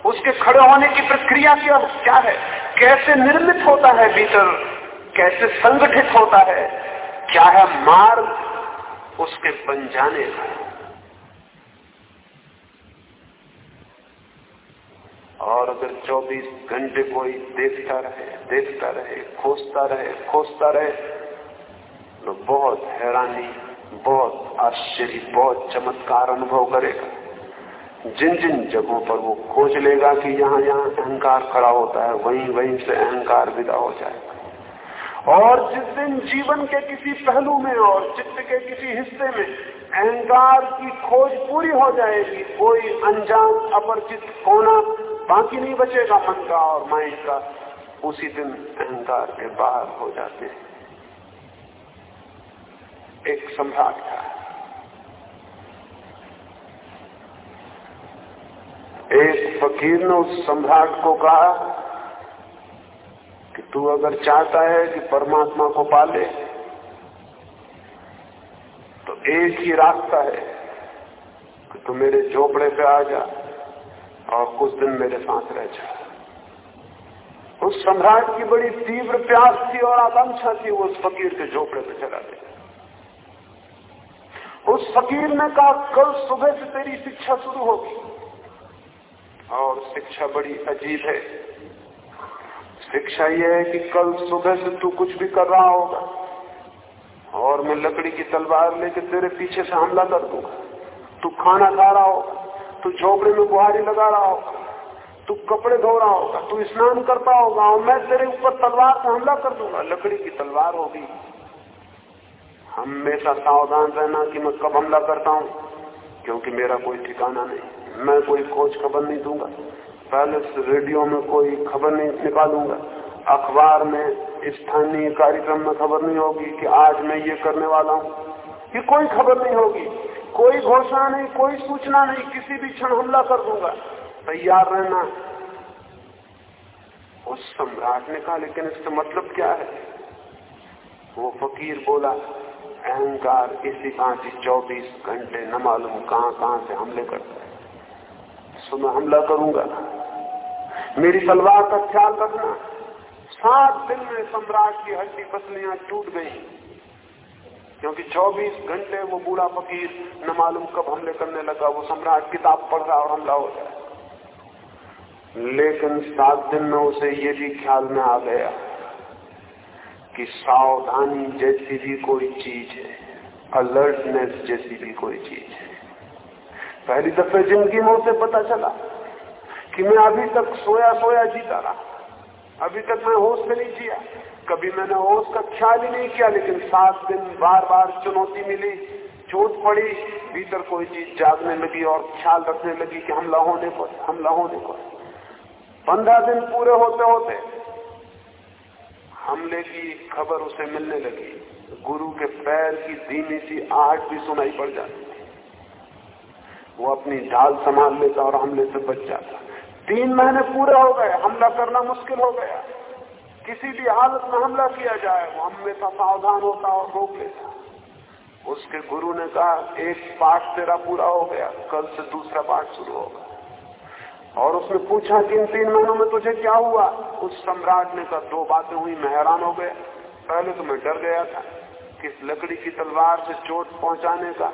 उसके खड़े होने की प्रक्रिया क्या क्या है? कैसे निर्मित होता है भीतर? कैसे संगठित होता है? क्या है मार्ग उसके बन जाने का और अगर 24 घंटे कोई देखता रहे देखता रहे, खोजता रहे खोजता रहे तो बहुत हैरानी, बहुत आश्चर्य, बहुत चमत्कार अनुभव करेगा। जिन जिन जगहों पर वो खोज लेगा कि यहाँ यहाँ अहंकार खड़ा होता है वहीं वहीं से अहंकार विदा हो जाएगा। और जिस दिन जीवन के किसी पहलू में और चित्त के किसी हिस्से में अहंकार की खोज पूरी हो जाएगी, कोई अनजान अपरिचित कोना बाकी नहीं बचेगा मन का और माइंड का। उसी दिन अहंकार के बाहर हो जाते हैं। एक सम्राट था। एक फकीर ने उस सम्राट को कहा कि तू अगर चाहता है कि परमात्मा को पाले तो एक ही रास्ता है कि तू मेरे झोपड़े पे आ जा और कुछ दिन मेरे साथ रह जा। उस सम्राट की बड़ी तीव्र प्यास थी और आकांक्षा थी, वो उस फकीर के झोपड़े पे चला गया। उस फकीर ने कहा, कल सुबह से तेरी शिक्षा शुरू होगी। और शिक्षा बड़ी अजीब है। शिक्षा यह है कि कल सुबह से तू कुछ भी कर रहा होगा और मैं लकड़ी की तलवार लेके तेरे पीछे से हमला कर दूँगा। तू खाना खा रहा होगा, तू झोपड़े में बुहारी लगा रहा होगा, तू कपड़े धो रहा होगा, तू स्नान करता होगा और मैं तेरे ऊपर तलवार से हमला कर दूँगा। लकड़ी की तलवार होगी। हमेशा सावधान रहना कि मैं कब हमला करता हूँ, क्योंकि मेरा कोई ठिकाना नहीं, मैं कोई खोज खबर नहीं दूँगा। पहले से रेडियो में कोई खबर नहीं निकालूँगा। अखबार में स्थानीय कार्यक्रम में खबर नहीं होगी कि आज मैं ये करने वाला हूँ। कि कोई खबर नहीं होगी। कोई घोषणा नहीं, कोई सूचना नहीं, किसी भी क्षण हमला कर दूँगा। तैयार रहना। उस सम्राट ने कहा, लेकिन इसका मतलब क्या है? वो फकीर बोला, अहंकार इसी भांति चौबीस घंटे न मालूम कहाँ कहाँ से हमले करता है। सो मैं हमला करूँगा। मेरी सलवार का ख्याल रखना। सात दिन में सम्राट की हड्डी पसलियाँ टूट गई। क्योंकि 24 घंटे वो बूढ़ा फकीर न मालूम कब हमले करने लगा। वो सम्राट किताब पढ़ रहा और हमला हो जाए लेकिन सात दिन में उसे ये भी ख्याल में आ गया कि सावधानी जैसी भी कोई चीज़ है, अलर्टनेस जैसी भी कोई चीज़ है। पहली दफे ज़िंदगी में उसे पता चला कि मैं अभी तक सोया सोया जीता रहा। अभी तक मैं होश से नहीं जिया। कभी मैंने होश का ख्याल ही नहीं किया, लेकिन सात दिन बार बार चुनौती मिली, चोट पड़ी, भीतर कोई चीज़ जागने लगी और ख्याल रखने लगी कि हमला होने को हमला होने को पंद्रह दिन पूरे होते होते हमले की खबर उसे मिलने लगी। गुरु के पैर की धीमी सी आहट भी सुनाई पड़ जाती वो अपनी ढाल संभाल लेता और हमले से बच जाता। तीन महीने पूरे हो गए, हमला करना मुश्किल हो गया। किसी भी हालत में हमला किया जाए, वो हमेशा सावधान होता और रोक लेता। उसके गुरु ने कहा, एक पाठ तेरा पूरा हो गया, कल से दूसरा पाठ शुरू होगा। और उसने पूछा कि इन तीन महीनों में तुझे क्या हुआ? उस सम्राट ने कहा, दो बातें हुई, मैं हैरान हो गया। पहले तो मैं डर गया था किस लकड़ी की तलवार से चोट पहुँचाने का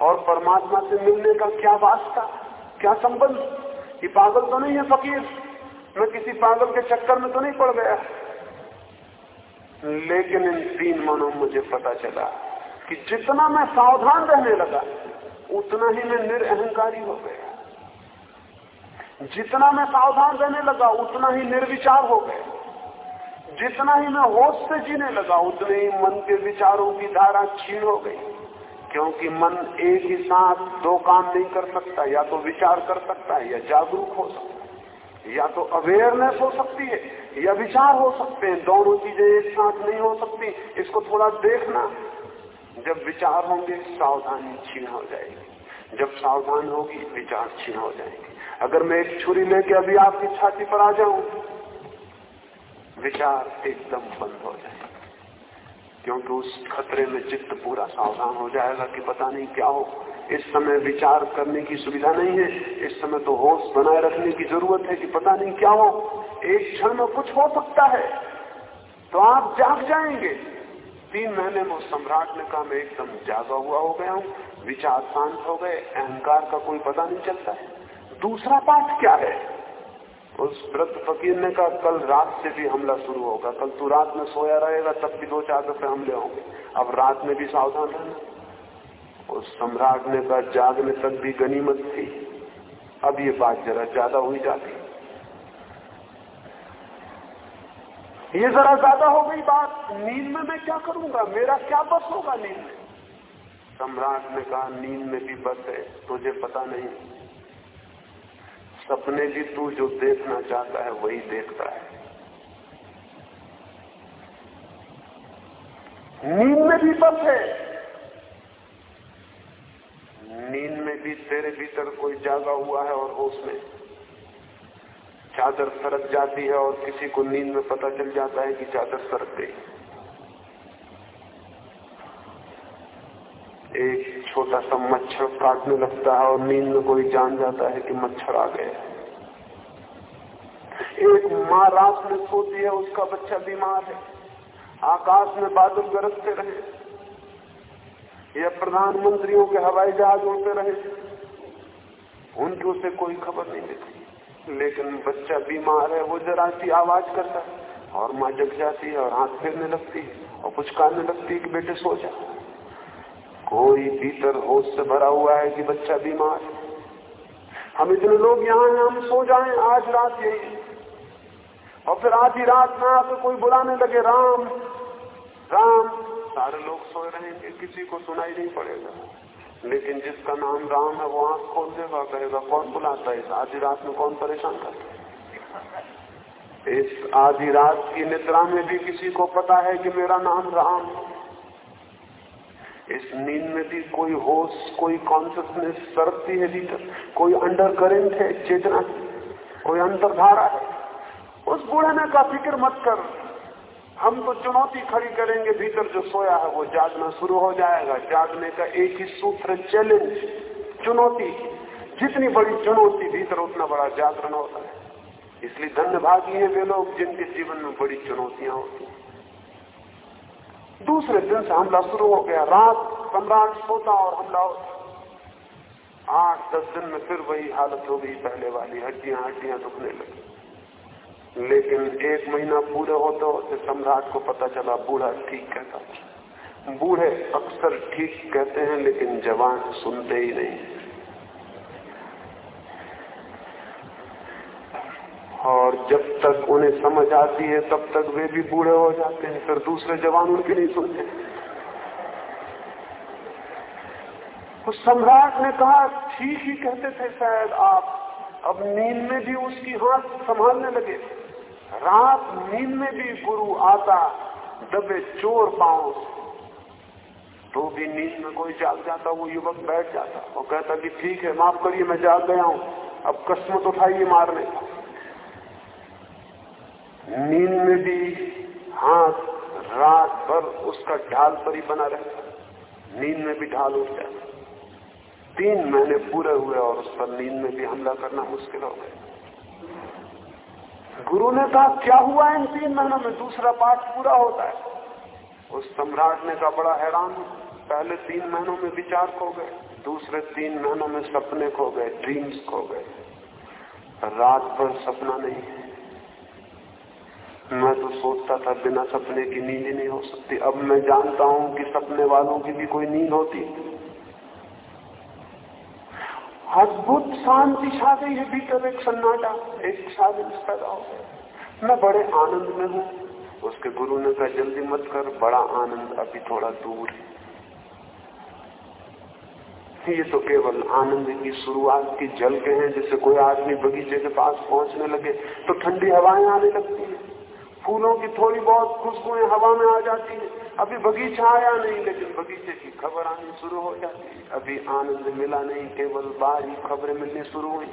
और परमात्मा से मिलने का क्या वास्ता, क्या संबंध? ये पागल तो नहीं है फकीर। मैं किसी पागल के चक्कर में तो नहीं पड़ गया। लेकिन इन तीन महीनों मुझे पता चला कि जितना मैं सावधान रहने लगा, उतना ही मैं निरअहकारी हो गया। जितना मैं सावधान रहने लगा, उतना ही निर्विचार हो गए जितना ही मैं होश से जीने लगा, उतने ही मन के विचारों की धारा छीन हो गई। क्योंकि मन एक ही साथ दो काम नहीं कर सकता, या तो विचार कर सकता है, या जागरूक हो सकता है, या तो अवेयरनेस हो सकती है, या विचार हो सकते हैं। दोनों चीज़ें एक साथ नहीं हो सकती, इसको थोड़ा देखना। जब विचार होंगे, सावधानी छीन हो जाएगी। जब सावधान होगी, विचार छीन हो जाएँगे। अगर मैं एक छुरी लेके अभी आपकी छाती पर आ जाऊँ, विचार एकदम बंद हो जाए क्योंकि उस खतरे में चित्त पूरा सावधान हो जाएगा कि पता नहीं क्या हो। इस समय विचार करने की सुविधा नहीं है। इस समय तो होश बनाए रखने की ज़रूरत है कि पता नहीं क्या हो। एक क्षण में कुछ हो सकता है। तो आप जाग जाएँगे। तीन महीने में सम्राट ने कहा, मैं एकदम जागा हुआ हो गया हूँ। विचार शांत हो गए। अहंकार का कोई पता नहीं चलता है। दूसरा पाठ क्या है? उस व्रत फकीर ने कहा, कल रात से भी हमला शुरू होगा। कल तू रात में सोया रहेगा, तब भी दो चार दफे हमले होंगे। अब रात में भी सावधान रहना। उस सम्राट ने कहा, जागने तक भी गनीमत थी। अब ये बात जरा ज़्यादा हुई जाती। ये जरा ज़्यादा हो गई बात। नींद में मैं क्या करूँगा? मेरा क्या बस होगा नींद में? सम्राट ने कहा, नींद में भी बस है, तुझे पता नहीं। सपने भी तू जो देखना चाहता है, वही देखता है। नींद में भी बस है। नींद में भी तेरे भीतर कोई जागा हुआ है और होश में चादर सरक जाती है और किसी को नींद में पता चल जाता है कि चादर सरक गई। एक छोटा सा मच्छर काटने लगता है और नींद में कोई जान जाता है कि मच्छर आ गए एक माँ रात में सोती है, उसका बच्चा बीमार है। आकाश में बादल गरजते रहे। या प्रधानमंत्रियों के हवाई जहाज़ उड़ते रहे। उनकी उसे कोई खबर नहीं मिलती। लेकिन बच्चा बीमार है, वो जरा सी आवाज़ करता है और माँ जग जाती है और हाथ फेरने लगती है और कुछ कहने लगती है कि बेटे सो जा। कोई भीतर होश से भरा हुआ है कि बच्चा बीमार है। हम इतने लोग यहाँ हैं, हम सो जाएँ आज रात यही। और फिर आधी रात में आकर कोई बुलाने लगे, राम राम। सारे लोग सो सोए रहेंगे, किसी को सुनाई नहीं पड़ेगा। लेकिन जिसका नाम राम है, वो आँख खोल देगा, कहेगा, कौन बुलाता है आधी रात में कौन परेशान करता है? इस आधी रात की निद्रा में भी किसी को पता है कि मेरा नाम राम इस नींद में भी कोई होश, कोई कॉन्सियसनेस सरकती है भीतर, कोई अंडर करेंट है, चेतना, कोई अंतरधारा है। उस बूढ़े का फ़िक्र मत कर। हम तो चुनौती खड़ी करेंगे भीतर जो सोया है, वो जागना शुरू हो जाएगा। जागने का एक ही सूत्र चैलेंज चुनौती। जितनी बड़ी चुनौती भीतर, उतना बड़ा जागरण होता है। इसलिए धन्यभागी है वे लोग जिनके जीवन में बड़ी चुनौतियाँ होती दूसरे दिन से हमला शुरू हो गया। रात सम्राट सोता और हमला आठ, दस दिन में फिर वही हालत हो गई। पहले वाली हड्डियाँ हड्डियाँ दुखने लगी। लेकिन एक महीना पूरे होते होते सम्राट को पता चला, बूढ़ा ठीक कहता बूढ़े अक्सर ठीक कहते हैं, लेकिन जवान सुनते ही नहीं। और जब तक उन्हें समझ आती है, तब तक वे भी बूढ़े हो जाते हैं। फिर दूसरे जवान उनकी नहीं सुनते। उस सम्राट ने कहा, ठीक ही कहते थे शायद आप। अब नींद में भी उसकी हाथ संभालने लगे। रात नींद में भी गुरु आता, दबे चोर पाओ तो भी नींद में कोई जाग जाता, वो युवक बैठ जाता। और कहता कि, ठीक है, माफ़ करिए, मैं जाग गया हूँ। अब कस्मत उठाइए मारने नींद में भी हाथ रात भर उसका ढाल पर ही बना रहता नींद में भी ढाल उठ जाता तीन महीने पूरे हुए और उस पर नींद में भी हमला करना मुश्किल हो गया। गुरु ने कहा, क्या हुआ इन तीन महीनों में? दूसरा पाठ पूरा होता है। उस सम्राट ने कहा, बड़ा हैरान पहले तीन महीनों में विचार खो गए, दूसरे तीन महीनों में सपने खो गए ड्रीम्स खो गए। रात भर सपना नहीं मैं तो सोचता था बिना सपने की नींद ही नहीं हो सकती। अब मैं जानता हूँ कि सपने वालों की भी कोई नींद होती। अद्भुत शांति छा गई है भीतर एक सन्नाटा, एक साजिश पैदा हो गया। मैं बड़े आनंद में हूँ। उसके गुरु ने कहा, जल्दी मत कर, बड़ा आनंद अभी थोड़ा दूर है। ये तो केवल आनंद की शुरुआत की जल के हैं, जैसे कोई आदमी बगीचे के पास पहुँचने लगे तो ठंडी हवाएँ आने लगती है। फूलों की थोड़ी बहुत खुशबुएँ हवा में आ जाती है। अभी बगीचा आया नहीं, लेकिन बगीचे की खबर आनी शुरू हो जाती है। अभी आनंद मिला नहीं, केवल बाहरी खबरें मिलनी शुरू हुई।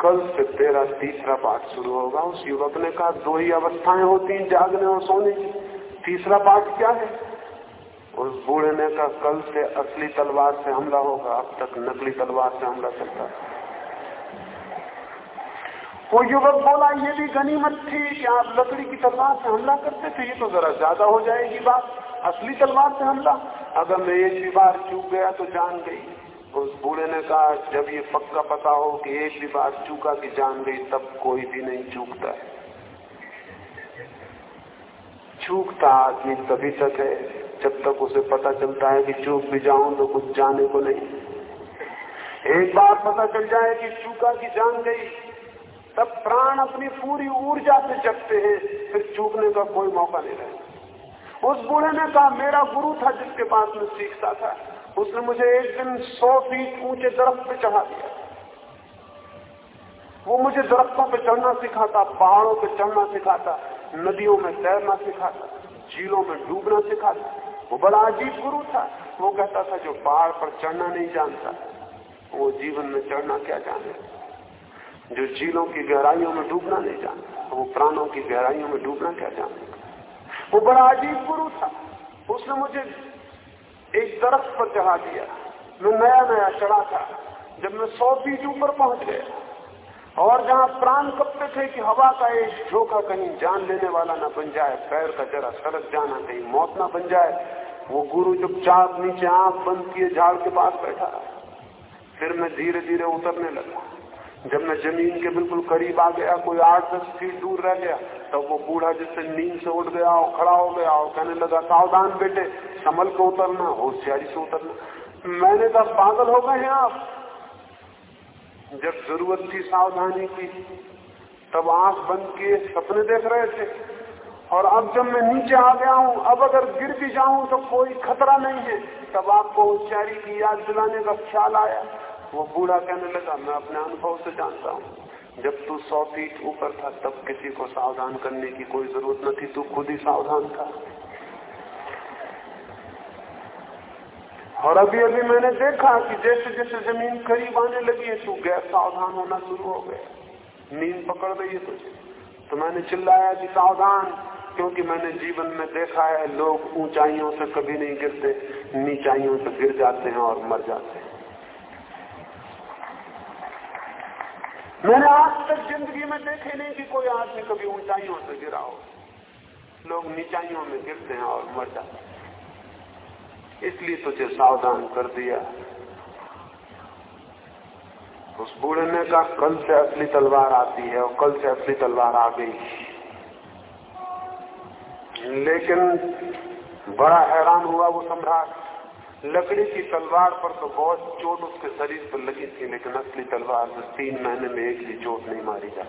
कल से तेरा तीसरा पाठ शुरू होगा। उस युवक ने कहा, दो ही अवस्थाएँ होती जागने और सोने की। तीसरा पाठ क्या है? उस बूढ़े ने कहा, कल से असली तलवार से हमला होगा। अब तक नकली तलवार से हमला चलता है। वो युवक बोला, ये भी गनीमत थी कि आप लकड़ी की तलवार से हमला करते थे, ये तो जरा ज़्यादा हो जाएगी बात, असली तलवार से हमला। अगर मैं एक भी बार चूक गया तो जान गई। उस बूढ़े ने कहा, जब ये पक्का पता हो कि एक भी बार चूका की जान गई, तब कोई भी नहीं चूकता है। चूकता आदमी तभी तक है, जब तक उसे पता चलता है कि चूक भी जाऊँ तो कुछ जाने को नहीं। एक बार पता चल जाए कि चूका की जान गई तब प्राण अपनी पूरी ऊर्जा से जगते हैं, फिर चूकने का कोई मौका नहीं रहता। उस बूढ़े ने कहा, मेरा गुरु था जिसके पास में सीखता था। उसने मुझे एक दिन सौ फीट ऊँचे दरख्त पे चढ़ा दिया। वो मुझे दरख्तों पे चढ़ना सिखाता, पहाड़ों पे चढ़ना सिखाता, नदियों में तैरना सिखाता, झीलों में डूबना सिखाता। वो बड़ा अजीब गुरु था। वो कहता था, जो पहाड़ पर चढ़ना नहीं जानता, वो जीवन में चढ़ना क्या जाने? जो झीलों की गहराइयों में डूबना नहीं जानता वो प्राणों की गहराइयों में डूबना क्या जानता वो बड़ा अजीब गुरु था। उसने मुझे एक दरख्त पर चढ़ा दिया। मैं नया नया चढ़ा था, जब मैं सौ फीट ऊपर पहुँच गया। और जहाँ प्राण कपते थे कि हवा का एक झोंका कहीं जान लेने वाला ना बन जाए, पैर का जरा सड़क जाना, कहीं मौत ना बन जाए, वो गुरु चुपचाप नीचे आँख बंद किए, झाड़ के पास बैठा। फिर मैं धीरे धीरे उतरने लगा। जब मैं ज़मीन के बिल्कुल करीब आ गया, कोई आठ दस फीट दूर रह गया, तब तो वो बूढ़ा जिससे नींद से उठ गया, और खड़ा हो गया, और कहने लगा, सावधान बेटे, संभल को उतरना, होशियारी से उतरना। मैंने कहा, पागल हो गए हैं आप। जब ज़रूरत थी सावधानी की, तब आँख बंद किए, सपने देख रहे थे, और अब जब मैं नीचे आ गया हूँ, अब अगर गिर भी जाऊँ तो कोई खतरा नहीं है। तब आपको होशियारी की याद दिलाने का ख्याल आया। वो बूढ़ा कहने लगा, मैं अपने अनुभव से जानता हूँ। जब तू सौ फीट ऊपर था, तब किसी को सावधान करने की कोई ज़रूरत न थी। तू खुद ही सावधान था। और अभी अभी मैंने देखा कि जैसे जैसे ज़मीन करीब आने लगी है, तू गैर सावधान होना शुरू हो गया। नींद पकड़ गई है तुझे। तो मैंने चिल्लाया कि सावधान, क्योंकि मैंने जीवन में देखा है, लोग ऊंचाइयों से कभी नहीं गिरते, नीचाइयों से गिर जाते हैं और मर जाते हैं। मैंने आज तक ज़िंदगी में देखे नहीं कि कोई आदमी कभी ऊंचाइयों से गिरा हो। लोग नीचाइयों में गिरते हैं और मर जाते हैं। इसलिए तुझे सावधान कर दिया। उस बूढ़े ने कहा, कल से असली तलवार आती है और कल से असली तलवार आ गई। लेकिन बड़ा हैरान हुआ वो सम्राट। लकड़ी की तलवार पर तो बहुत चोट उसके शरीर पर लगी थी, लेकिन असली तलवार में तीन महीने में एक भी चोट नहीं मारी जा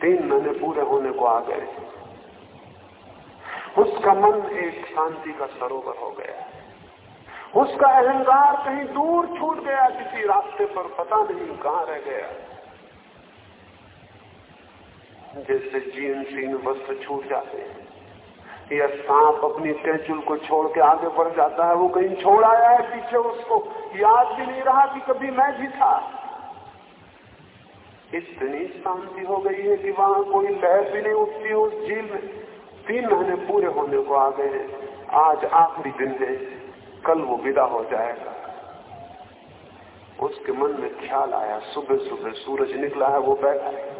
तीन महीने पूरे होने को आ गए। उसका मन एक शांति का सरोवर हो गया। उसका अहंकार कहीं दूर छूट गया, किसी रास्ते पर पता नहीं कहाँ रह गया। जैसे जीन सीन वस्त्र छूट जाते हैं। या सांप अपनी कैचुल को छोड़ के आगे बढ़ जाता है। वो कहीं छोड़ आया है पीछे उसको। याद भी नहीं रहा कि कभी मैं भी था। इतनी शांति हो गई है कि वहाँ कोई लहर भी नहीं उठती उस झील में। तीन महीने पूरे होने को आ गए आज आखिरी दिन है। कल वो विदा हो जाएगा। उसके मन में ख्याल आया। सुबह सुबह सूरज निकला है, वो बैठा है।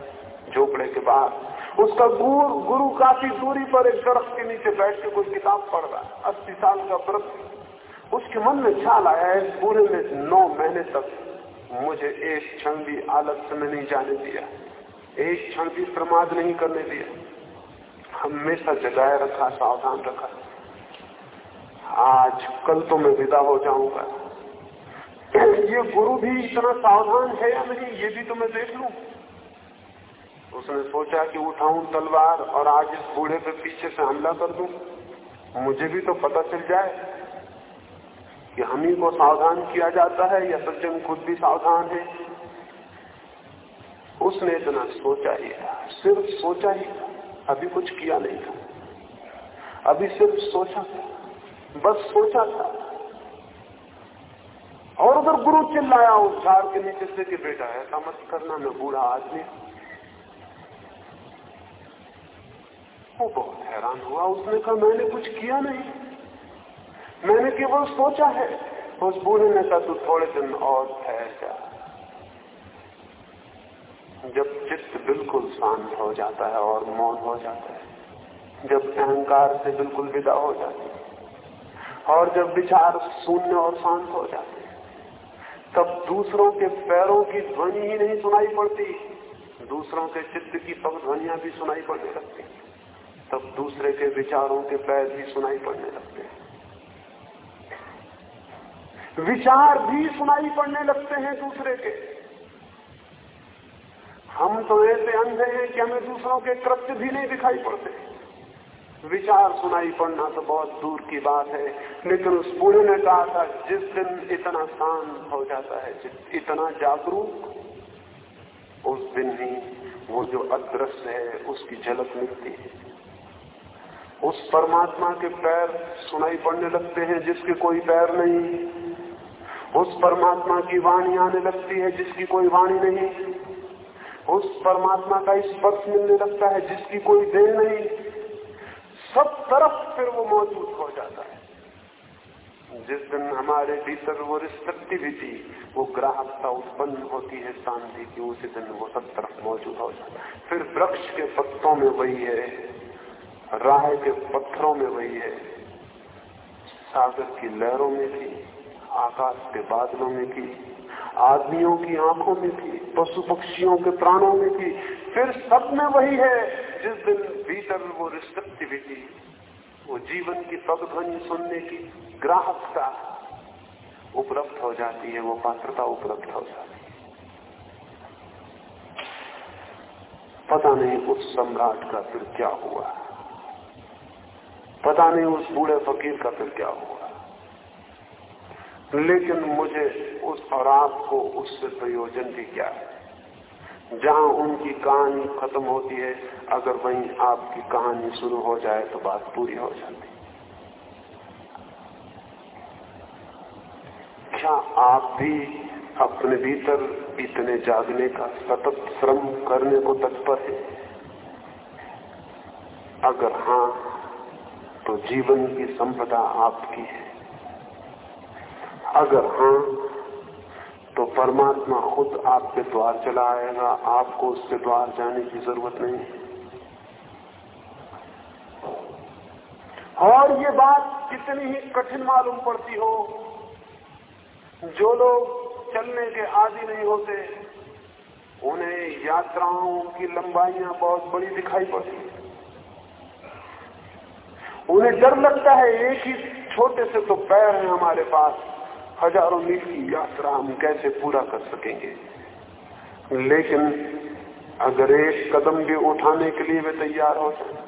झोपड़े के बाद उसका गुरु गुरु काफ़ी दूरी पर एक दरख्त के नीचे बैठ के कोई किताब पढ़ रहा है। अस्सी साल का व्रत उसके मन में ख्याल आया है, पूरे में नौ महीने तक मुझे एक क्षण भी आलस्य में नहीं जाने दिया। एक क्षण भी प्रमाद नहीं करने दिया। हमेशा जगाए रखा, सावधान रखा। आज कल तो मैं विदा हो जाऊँगा। ये गुरु भी इतना सावधान है या नहीं, ये भी तो मैं देख लू। उसने सोचा कि उठाऊं तलवार और आज इस बूढ़े पे पीछे से हमला कर दूँ। मुझे भी तो पता चल जाए कि हम ही को सावधान किया जाता है या सज्जन खुद भी सावधान है। उसने इतना सोचा ही सिर्फ़ सोचा ही अभी कुछ किया नहीं था। अभी सिर्फ़ सोचा था। बस सोचा था। और उधर गुरु चिल्लाया उस झाड़ के नीचे से कि बेटा ऐसा मत करना, मैं बूढ़ा आदमी वो बहुत हैरान हुआ। उसने कहा, मैंने कुछ किया नहीं। मैंने केवल सोचा है। उस बूढ़े ने कहा, तू थोड़े दिन और ठहर जा। जब चित्त बिल्कुल शांत हो जाता है और मौन हो जाता है, जब अहंकार से बिल्कुल विदा हो जाती है, और जब विचार शून्य और शांत हो जाते हैं, तब दूसरों के पैरों की ध्वनि ही नहीं सुनाई पड़ती। दूसरों के चित्त की पग ध्वनिया भी सुनाई पड़ने लगती तब दूसरे के विचारों के पैर भी सुनाई पड़ने लगते हैं। विचार भी सुनाई पड़ने लगते हैं दूसरे के। हम तो ऐसे अंधे हैं कि हमें दूसरों के कृत्य भी नहीं दिखाई पड़ते। विचार सुनाई पड़ना तो बहुत दूर की बात है, लेकिन उस बूढ़े ने कहा था, जिस दिन इतना शांत हो जाता है इतना जागरूक, उस दिन ही वो जो अदृश्य है, उसकी झलक मिलती है। उस परमात्मा के पैर सुनाई पड़ने लगते हैं जिसके कोई पैर नहीं। उस परमात्मा की वाणी आने लगती है जिसकी कोई वाणी नहीं। उस परमात्मा का स्पर्श मिलने लगता है जिसकी कोई देर नहीं। सब तरफ़ फिर वो मौजूद हो जाता है। जिस दिन हमारे भीतर वो रिस्ट्रक्टिविटी वो ग्राहकता उत्पन्न होती है शांति की, उसी दिन वो सब तरफ़ मौजूद हो जाता है। फिर वृक्ष के पत्तों में वही है। राह के पत्थरों में वही है। सागर की लहरों में भी आकाश के बादलों में भी आदमियों की आँखों में भी पशु पक्षियों के प्राणों में भी फिर सब में वही है। जिस दिन भीतर वो रिस्ट्रक्टिविटी वो जीवन की पगध्वनि सुनने की ग्राहकता उपलब्ध हो जाती है, वो पात्रता उपलब्ध हो जाती है। पता नहीं उस सम्राट का फिर क्या हुआ। पता नहीं उस बूढ़े फकीर का फिर क्या हुआ। लेकिन मुझे उस और आपको उससे प्रयोजन भी क्या है? जहाँ उनकी कहानी खत्म होती है, अगर वहीं आपकी कहानी शुरू हो जाए तो बात पूरी हो जाती। क्या आप भी अपने भीतर इतने जागने का सतत श्रम करने को तत्पर है? अगर हाँ तो जीवन की संपदा आपकी है। अगर हाँ तो परमात्मा खुद आपके द्वार चला आएगा। आपको उसके द्वार जाने की ज़रूरत नहीं है। और ये बात कितनी ही कठिन मालूम पड़ती हो, जो लोग चलने के आदि नहीं होते, उन्हें यात्राओं की लंबाइयाँ बहुत बड़ी दिखाई पड़ती उन्हें डर लगता है, एक ही छोटे से तो पैर है हमारे पास। हज़ारों मील की यात्रा हम कैसे पूरा कर सकेंगे? लेकिन अगर एक कदम भी उठाने के लिए वे तैयार हो जाए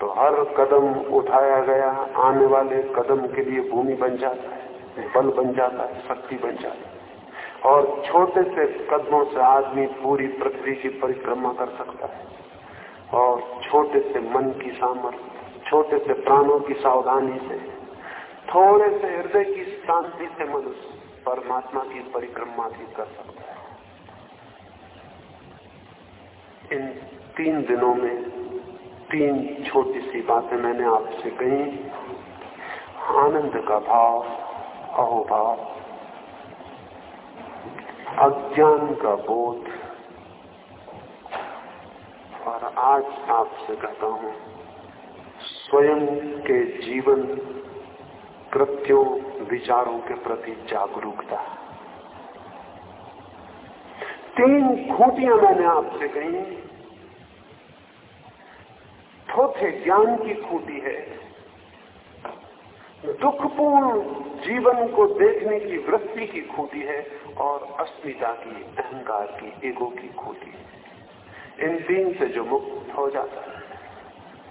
तो हर कदम उठाया गया आने वाले कदम के लिए भूमि बन जाता है, बल बन जाता है, शक्ति बन जाती है। और छोटे से कदमों से आदमी पूरी पृथ्वी की परिक्रमा कर सकता है। और छोटे से मन की सामर्थ्य छोटे से प्राणों की सावधानी से, थोड़े से हृदय की शांति से मनुष्य परमात्मा की परिक्रमा भी कर सकता है। इन तीन दिनों में तीन छोटी सी बातें मैंने आपसे कही। आनंद का भाव, अहोभाव, अज्ञान का बोध। और आज आपसे कहता हूँ स्वयं के जीवन कृत्यों विचारों के प्रति जागरूकता। तीन खूटियाँ मैंने आपसे कही थोथे ज्ञान की खूटी है। दुखपूर्ण जीवन को देखने की वृत्ति की खूटी है और अस्मिता की, अहंकार की एगो की खूटी है। इन तीन से जो मुक्त हो जाता है।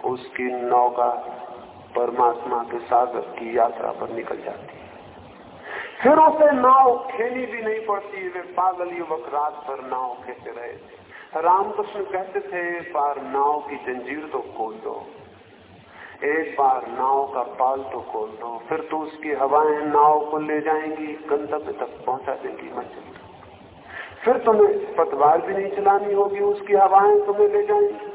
उसकी नौका परमात्मा के सागर की यात्रा पर निकल जाती है। फिर उसे नाव खेनी भी नहीं पड़ती, वे पागल युवक रात भर नाव खेते रहे थे। रामकृष्ण कहते थे, एक बार नाव की जंजीर तो खोल दो। एक बार नाव का पाल तो खोल दो। फिर तो उसकी हवाएँ नाव को ले जाएँगी, गंतव्य तक पहुँचा देंगी मंजिल फिर तुम्हें पतवार भी नहीं चलानी होगी, उसकी हवाएँ तुम्हें ले जाएँगी।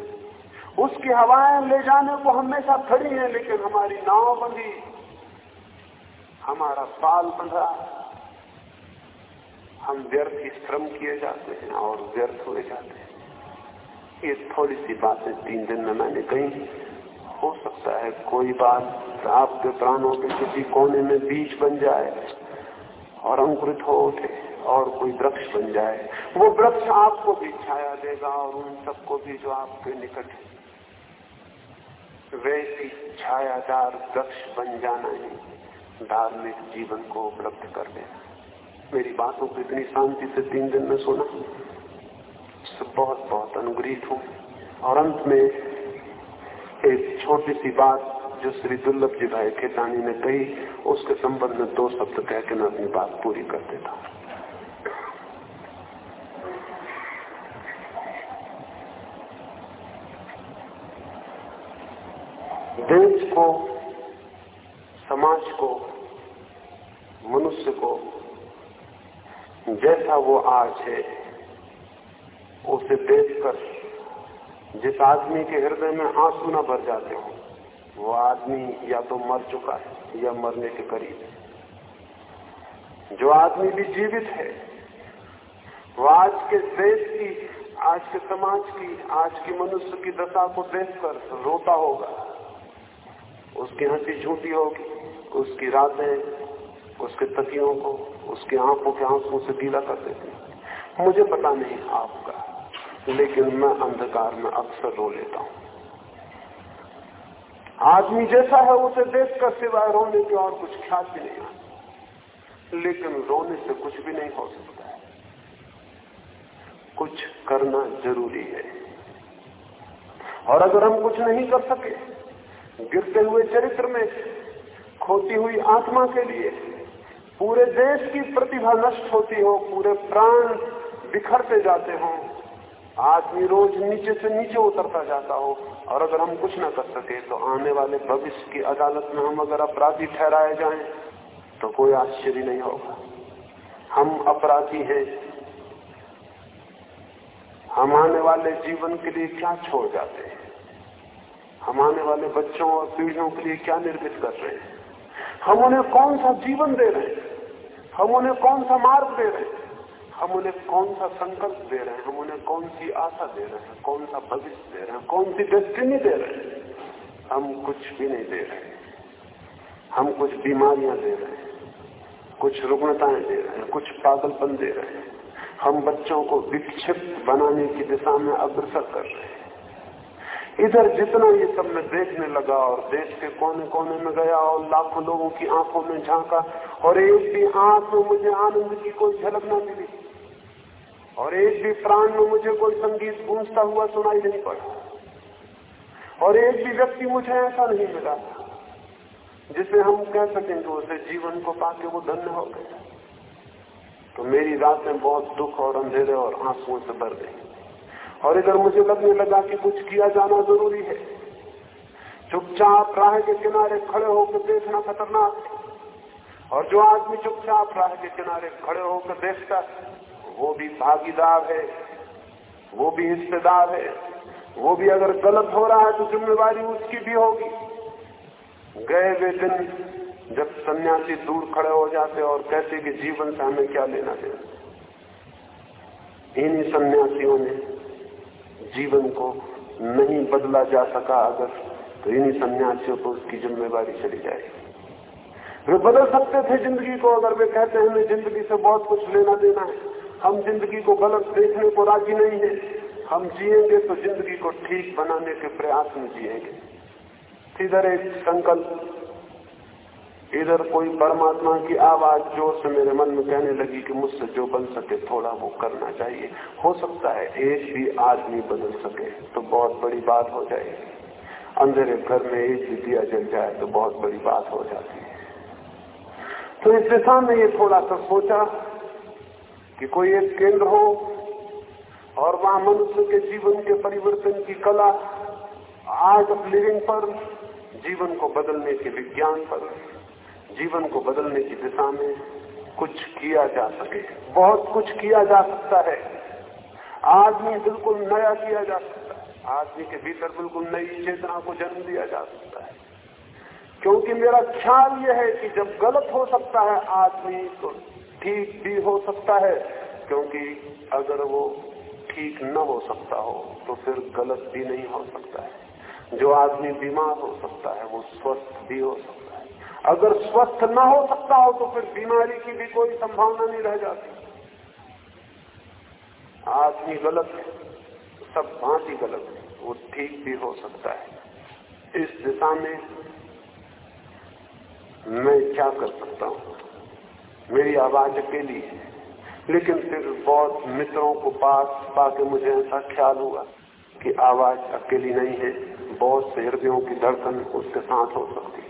उसकी हवाएँ ले जाने को हमेशा खड़ी है, लेकिन हमारी नाव बंधी हमारा पाल बंधा। हम व्यर्थ ही श्रम किए जाते हैं और व्यर्थ हुए जाते हैं। ये थोड़ी सी बातें तीन दिन में मैंने कही। हो सकता है कोई बात आपके प्राणों के किसी कोने में बीज बन जाए और अंकुरित हो उठे और कोई वृक्ष बन जाए। वो वृक्ष आपको भी छाया देगा और उन सबको भी जो आपके निकट है वैसी छायादार वृक्ष बन जाना ही धार्मिक जीवन को उपलब्ध कर देना मेरी बातों को इतनी शांति से तीन दिन में सुना। बहुत बहुत अनुग्रहित हूँ। और अंत में एक छोटी सी बात जो श्री दुर्लभ जी भाई खेतानी ने कही, उसके संबंध में दो शब्द कह के मैं अपनी बात पूरी कर देता हूँ। देश को, समाज को, मनुष्य को, जैसा वो आज है, उसे देखकर जिस आदमी के हृदय में आँसू न भर जाते हो, वो आदमी या तो मर चुका है या मरने के करीब है। जो आदमी भी जीवित है, वो आज के देश की, आज के समाज की, आज की मनुष्य की दशा को देखकर रोता होगा। उसकी हँसी झूठी होगी, उसकी रातें, उसके तकियों को, उसकी आँखों के आँसू से गीला कर देती मुझे पता नहीं आपका, लेकिन मैं अंधकार में अक्सर रो लेता हूँ। आदमी जैसा है उसे देखकर सिवाय रोने के और कुछ ख्याल भी नहीं आता। लेकिन रोने से कुछ भी नहीं हो सकता है। कुछ करना ज़रूरी है। और अगर हम कुछ नहीं कर सके गिरते हुए चरित्र में खोती हुई आत्मा के लिए पूरे देश की प्रतिभा नष्ट होती हो, पूरे प्राण बिखरते जाते हो, आदमी रोज नीचे से नीचे उतरता जाता हो, और अगर हम कुछ ना कर सके तो आने वाले भविष्य की अदालत में हम अगर अपराधी ठहराए जाएँ तो कोई आश्चर्य नहीं होगा। हम अपराधी हैं। हम आने वाले जीवन के लिए क्या छोड़ जाते हैं? हम आने वाले बच्चों और पीढ़ियों के लिए क्या निर्मित कर रहे हैं हम उन्हें कौन सा जीवन दे रहे हैं हम उन्हें कौन सा मार्ग दे रहे हैं हम उन्हें कौन सा संकल्प दे रहे हैं हम उन्हें कौन सी आशा दे रहे हैं कौन सा भविष्य दे रहे हैं कौन सी डेस्टिनी दे रहे हैं हम कुछ भी नहीं दे रहे हम कुछ बीमारियाँ दे रहे हैं कुछ रुग्णताएँ दे रहे हैं कुछ पागलपन दे रहे हैं हम बच्चों को विक्षिप्त बनाने की दिशा में अग्रसर कर रहे हैं इधर जितना ये सब मैं देखने लगा और देश के कोने कोने में गया और लाखों लोगों की आँखों में झांका और एक भी आँख में मुझे आनंद की कोई झलक न मिली। और एक भी प्राण में मुझे कोई संगीत गूंजता हुआ सुनाई नहीं पड़ा। और एक भी व्यक्ति मुझे ऐसा नहीं मिला जिसे हम कह सकेंगे उसे जीवन को पाके वो धन्य हो गया। तो मेरी रातें बहुत दुख और अंधेरे और आंसुओं से भर गई। और इधर मुझे लगने लगा कि कुछ किया जाना ज़रूरी है। चुपचाप राह के किनारे खड़े होकर देखना खतरनाक है। और जो आदमी चुपचाप राह के किनारे खड़े होकर देखता वो भी भागीदार है, वो भी हिस्सेदार है, वो भी अगर गलत हो रहा है तो जिम्मेवारी उसकी भी होगी। गए वे दिन जब सन्यासी दूर खड़े हो जाते और कहते कि जीवन से हमें क्या लेना देना। इन्हीं सन्यासियों ने जीवन को नहीं बदला जा सका अगर तो इन्हीं सन्यासियों को उसकी जिम्मेवारी चली जाएगी। वे बदल सकते थे ज़िंदगी को, अगर वे कहते हैं हमें ज़िंदगी से बहुत कुछ लेना देना है। हम ज़िंदगी को गलत देखने को राज़ी नहीं है। हम जिएँगे तो ज़िंदगी को ठीक बनाने के प्रयास में जिएँगे। इधर एक संकल्प इधर कोई परमात्मा की आवाज़ ज़ोर से मेरे मन में कहने लगी कि मुझसे जो बन सके थोड़ा वो करना चाहिए। हो सकता है एक भी आदमी बदल सके तो बहुत बड़ी बात हो जाएगी अंधेरे घर में एक भी दिया जल जाए तो बहुत बड़ी बात हो जाती है। तो इस दिशा में ये थोड़ा सा सोचा कि कोई एक केंद्र हो और वहाँ मनुष्य के जीवन के परिवर्तन की कला आर्ट ऑफ़ लिविंग पर, जीवन को बदलने के विज्ञान पर। जीवन को बदलने की दिशा में कुछ किया जा सके। बहुत कुछ किया जा सकता है। आदमी बिल्कुल नया किया जा सकता है। आदमी के भीतर बिल्कुल नई चेतना को जन्म दिया जा सकता है। क्योंकि मेरा ख्याल यह है कि जब गलत हो सकता है, आदमी तो ठीक भी हो सकता है। क्योंकि अगर वो ठीक न हो सकता हो तो फिर गलत भी नहीं हो सकता है। जो आदमी बीमार हो सकता है, वो स्वस्थ भी हो सकता है। अगर स्वस्थ न हो सकता हो तो फिर बीमारी की भी कोई संभावना नहीं रह जाती। आदमी गलत है, सब भांति गलत है, वो ठीक भी हो सकता है। इस दिशा में मैं क्या कर सकता हूँ? मेरी आवाज़ अकेली है, लेकिन फिर बहुत मित्रों को पास, पाके मुझे ऐसा ख्याल हुआ कि आवाज़ अकेली नहीं है, बहुत से हृदयों की धड़कन उसके साथ हो सकती है।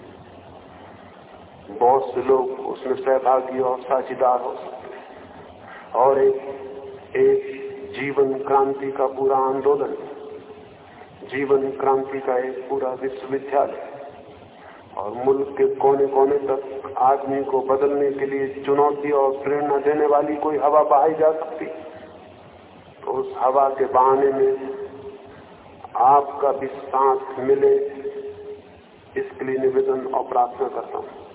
बहुत से लोग उसमें सहभागी और साझीदार हो सकते और एक एक जीवन क्रांति का पूरा आंदोलन, जीवन क्रांति का एक पूरा विश्वविद्यालय, और मुल्क के कोने कोने तक आदमी को बदलने के लिए चुनौती और प्रेरणा देने वाली कोई हवा बहाई जा सकती। तो उस हवा के बहाने में आपका भी साथ मिले, इसके लिए निवेदन और प्रार्थना करता हूँ।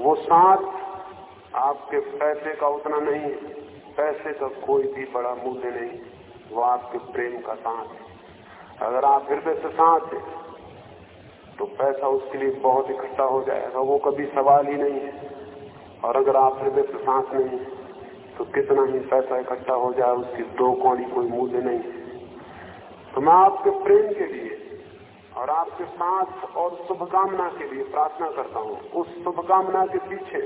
वो साथ आपके पैसे का उतना नहीं है। पैसे का कोई भी बड़ा मूल्य नहीं। वो आपके प्रेम का साथ है। अगर आप हृदय से साथ है तो पैसा उसके लिए बहुत इकट्ठा हो जाएगा। वो कभी सवाल ही नहीं है। और अगर आप हृदय से सांस नहीं तो कितना ही पैसा इकट्ठा हो जाए, उसकी दो कौड़ी कोई मूल्य नहीं है। तो मैं आपके प्रेम के लिए और आपके साथ और शुभकामना के लिए प्रार्थना करता हूँ। उस शुभकामना के पीछे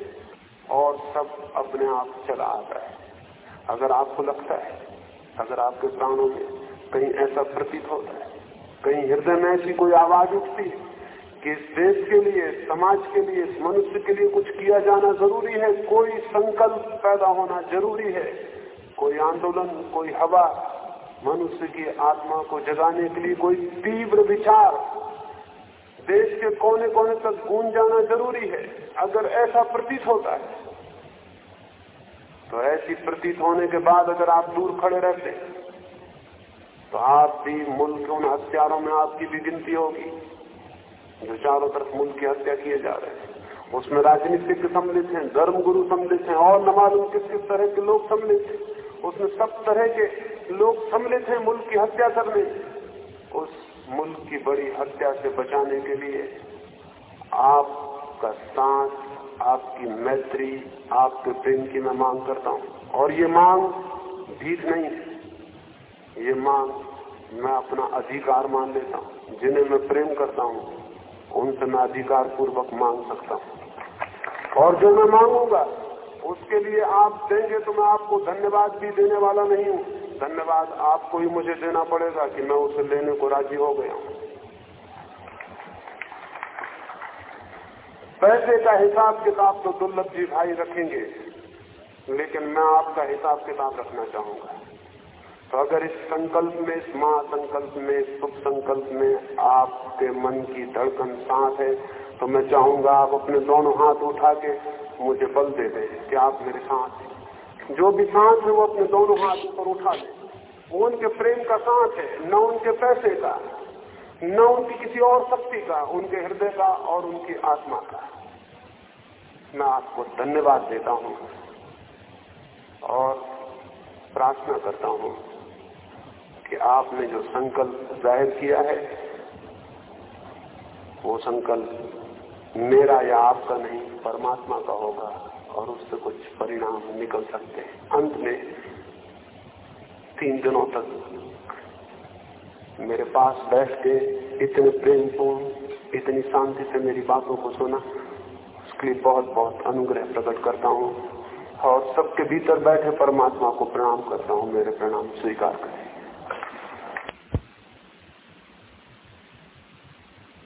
और सब अपने आप चला आता है अगर आपको लगता है, अगर आपके प्राणों में कहीं ऐसा प्रतीत होता है कहीं हृदय में ऐसी कोई आवाज़ उठती है कि इस देश के लिए, समाज के लिए, इस मनुष्य के लिए कुछ किया जाना ज़रूरी है, कोई संकल्प पैदा होना ज़रूरी है, कोई आंदोलन, कोई हवा मनुष्य की आत्मा को जगाने के लिए कोई तीव्र विचार। देश के कोने कोने तक गूंज जाना ज़रूरी है, अगर ऐसा प्रतीत होता है। तो ऐसी प्रतीत होने के बाद अगर आप दूर खड़े रहते तो आप भी मुल्क उन हथियारों में आपकी भी गिनती होगी, जो चारों तरफ़ मुल्क की हत्या किए जा रहे हैं। उसमें राजनीतिक सम्मिलित हैं धर्म गुरु सम्मिलित हैं, और न मालूम किस किस तरह के लोग सम्मिलित हैं। उसमें सब तरह के लोग सम्मिलित हैं मुल्क की हत्या करने। उस मुल्क की बड़ी हत्या से बचाने के लिए आपका साथ, आपकी मैत्री, आपके प्रेम की मैं मांग करता हूँ। और ये मांग भीख नहीं है। ये मांग मैं अपना अधिकार मान लेता हूँ, जिन्हें मैं प्रेम करता हूँ, उनसे मैं अधिकार पूर्वक मांग सकता हूँ। और जो मैं मांगूँगा, उसके लिए आप देंगे तो मैं आपको धन्यवाद भी देने वाला नहीं हूँ। धन्यवाद। आपको ही मुझे देना पड़ेगा कि मैं उसे लेने को राज़ी हो गया हूँ। पैसे का हिसाब किताब तो दुर्लभ जी भाई रखेंगे, लेकिन मैं आपका हिसाब किताब रखना चाहूँगा। तो अगर इस संकल्प में, इस महासंकल्प में शुभ संकल्प में आपके मन की धड़कन सांस है तो मैं चाहूँगा आप अपने दोनों हाथ उठा के मुझे बल दे दें कि आप मेरे साथ जो भी सांस है वो अपने दोनों हाथ ऊपर उठा ले। वो उनके प्रेम का सांस है, न उनके पैसे का, न उनकी किसी और शक्ति का, उनके हृदय का और उनकी आत्मा का। मैं आपको धन्यवाद देता हूँ और प्रार्थना करता हूँ कि आपने जो संकल्प ज़ाहिर किया है, वो संकल्प मेरा या आपका नहीं, परमात्मा का होगा। और उससे कुछ परिणाम निकल सकते हैं। अंत में तीन दिनों तक मेरे पास बैठ के इतने प्रेमपूर्ण, इतनी शांति से मेरी बातों को सुना, उसके लिए बहुत बहुत अनुग्रह प्रकट करता हूँ और सबके भीतर बैठे परमात्मा को प्रणाम करता हूँ। मेरे प्रणाम स्वीकार करें।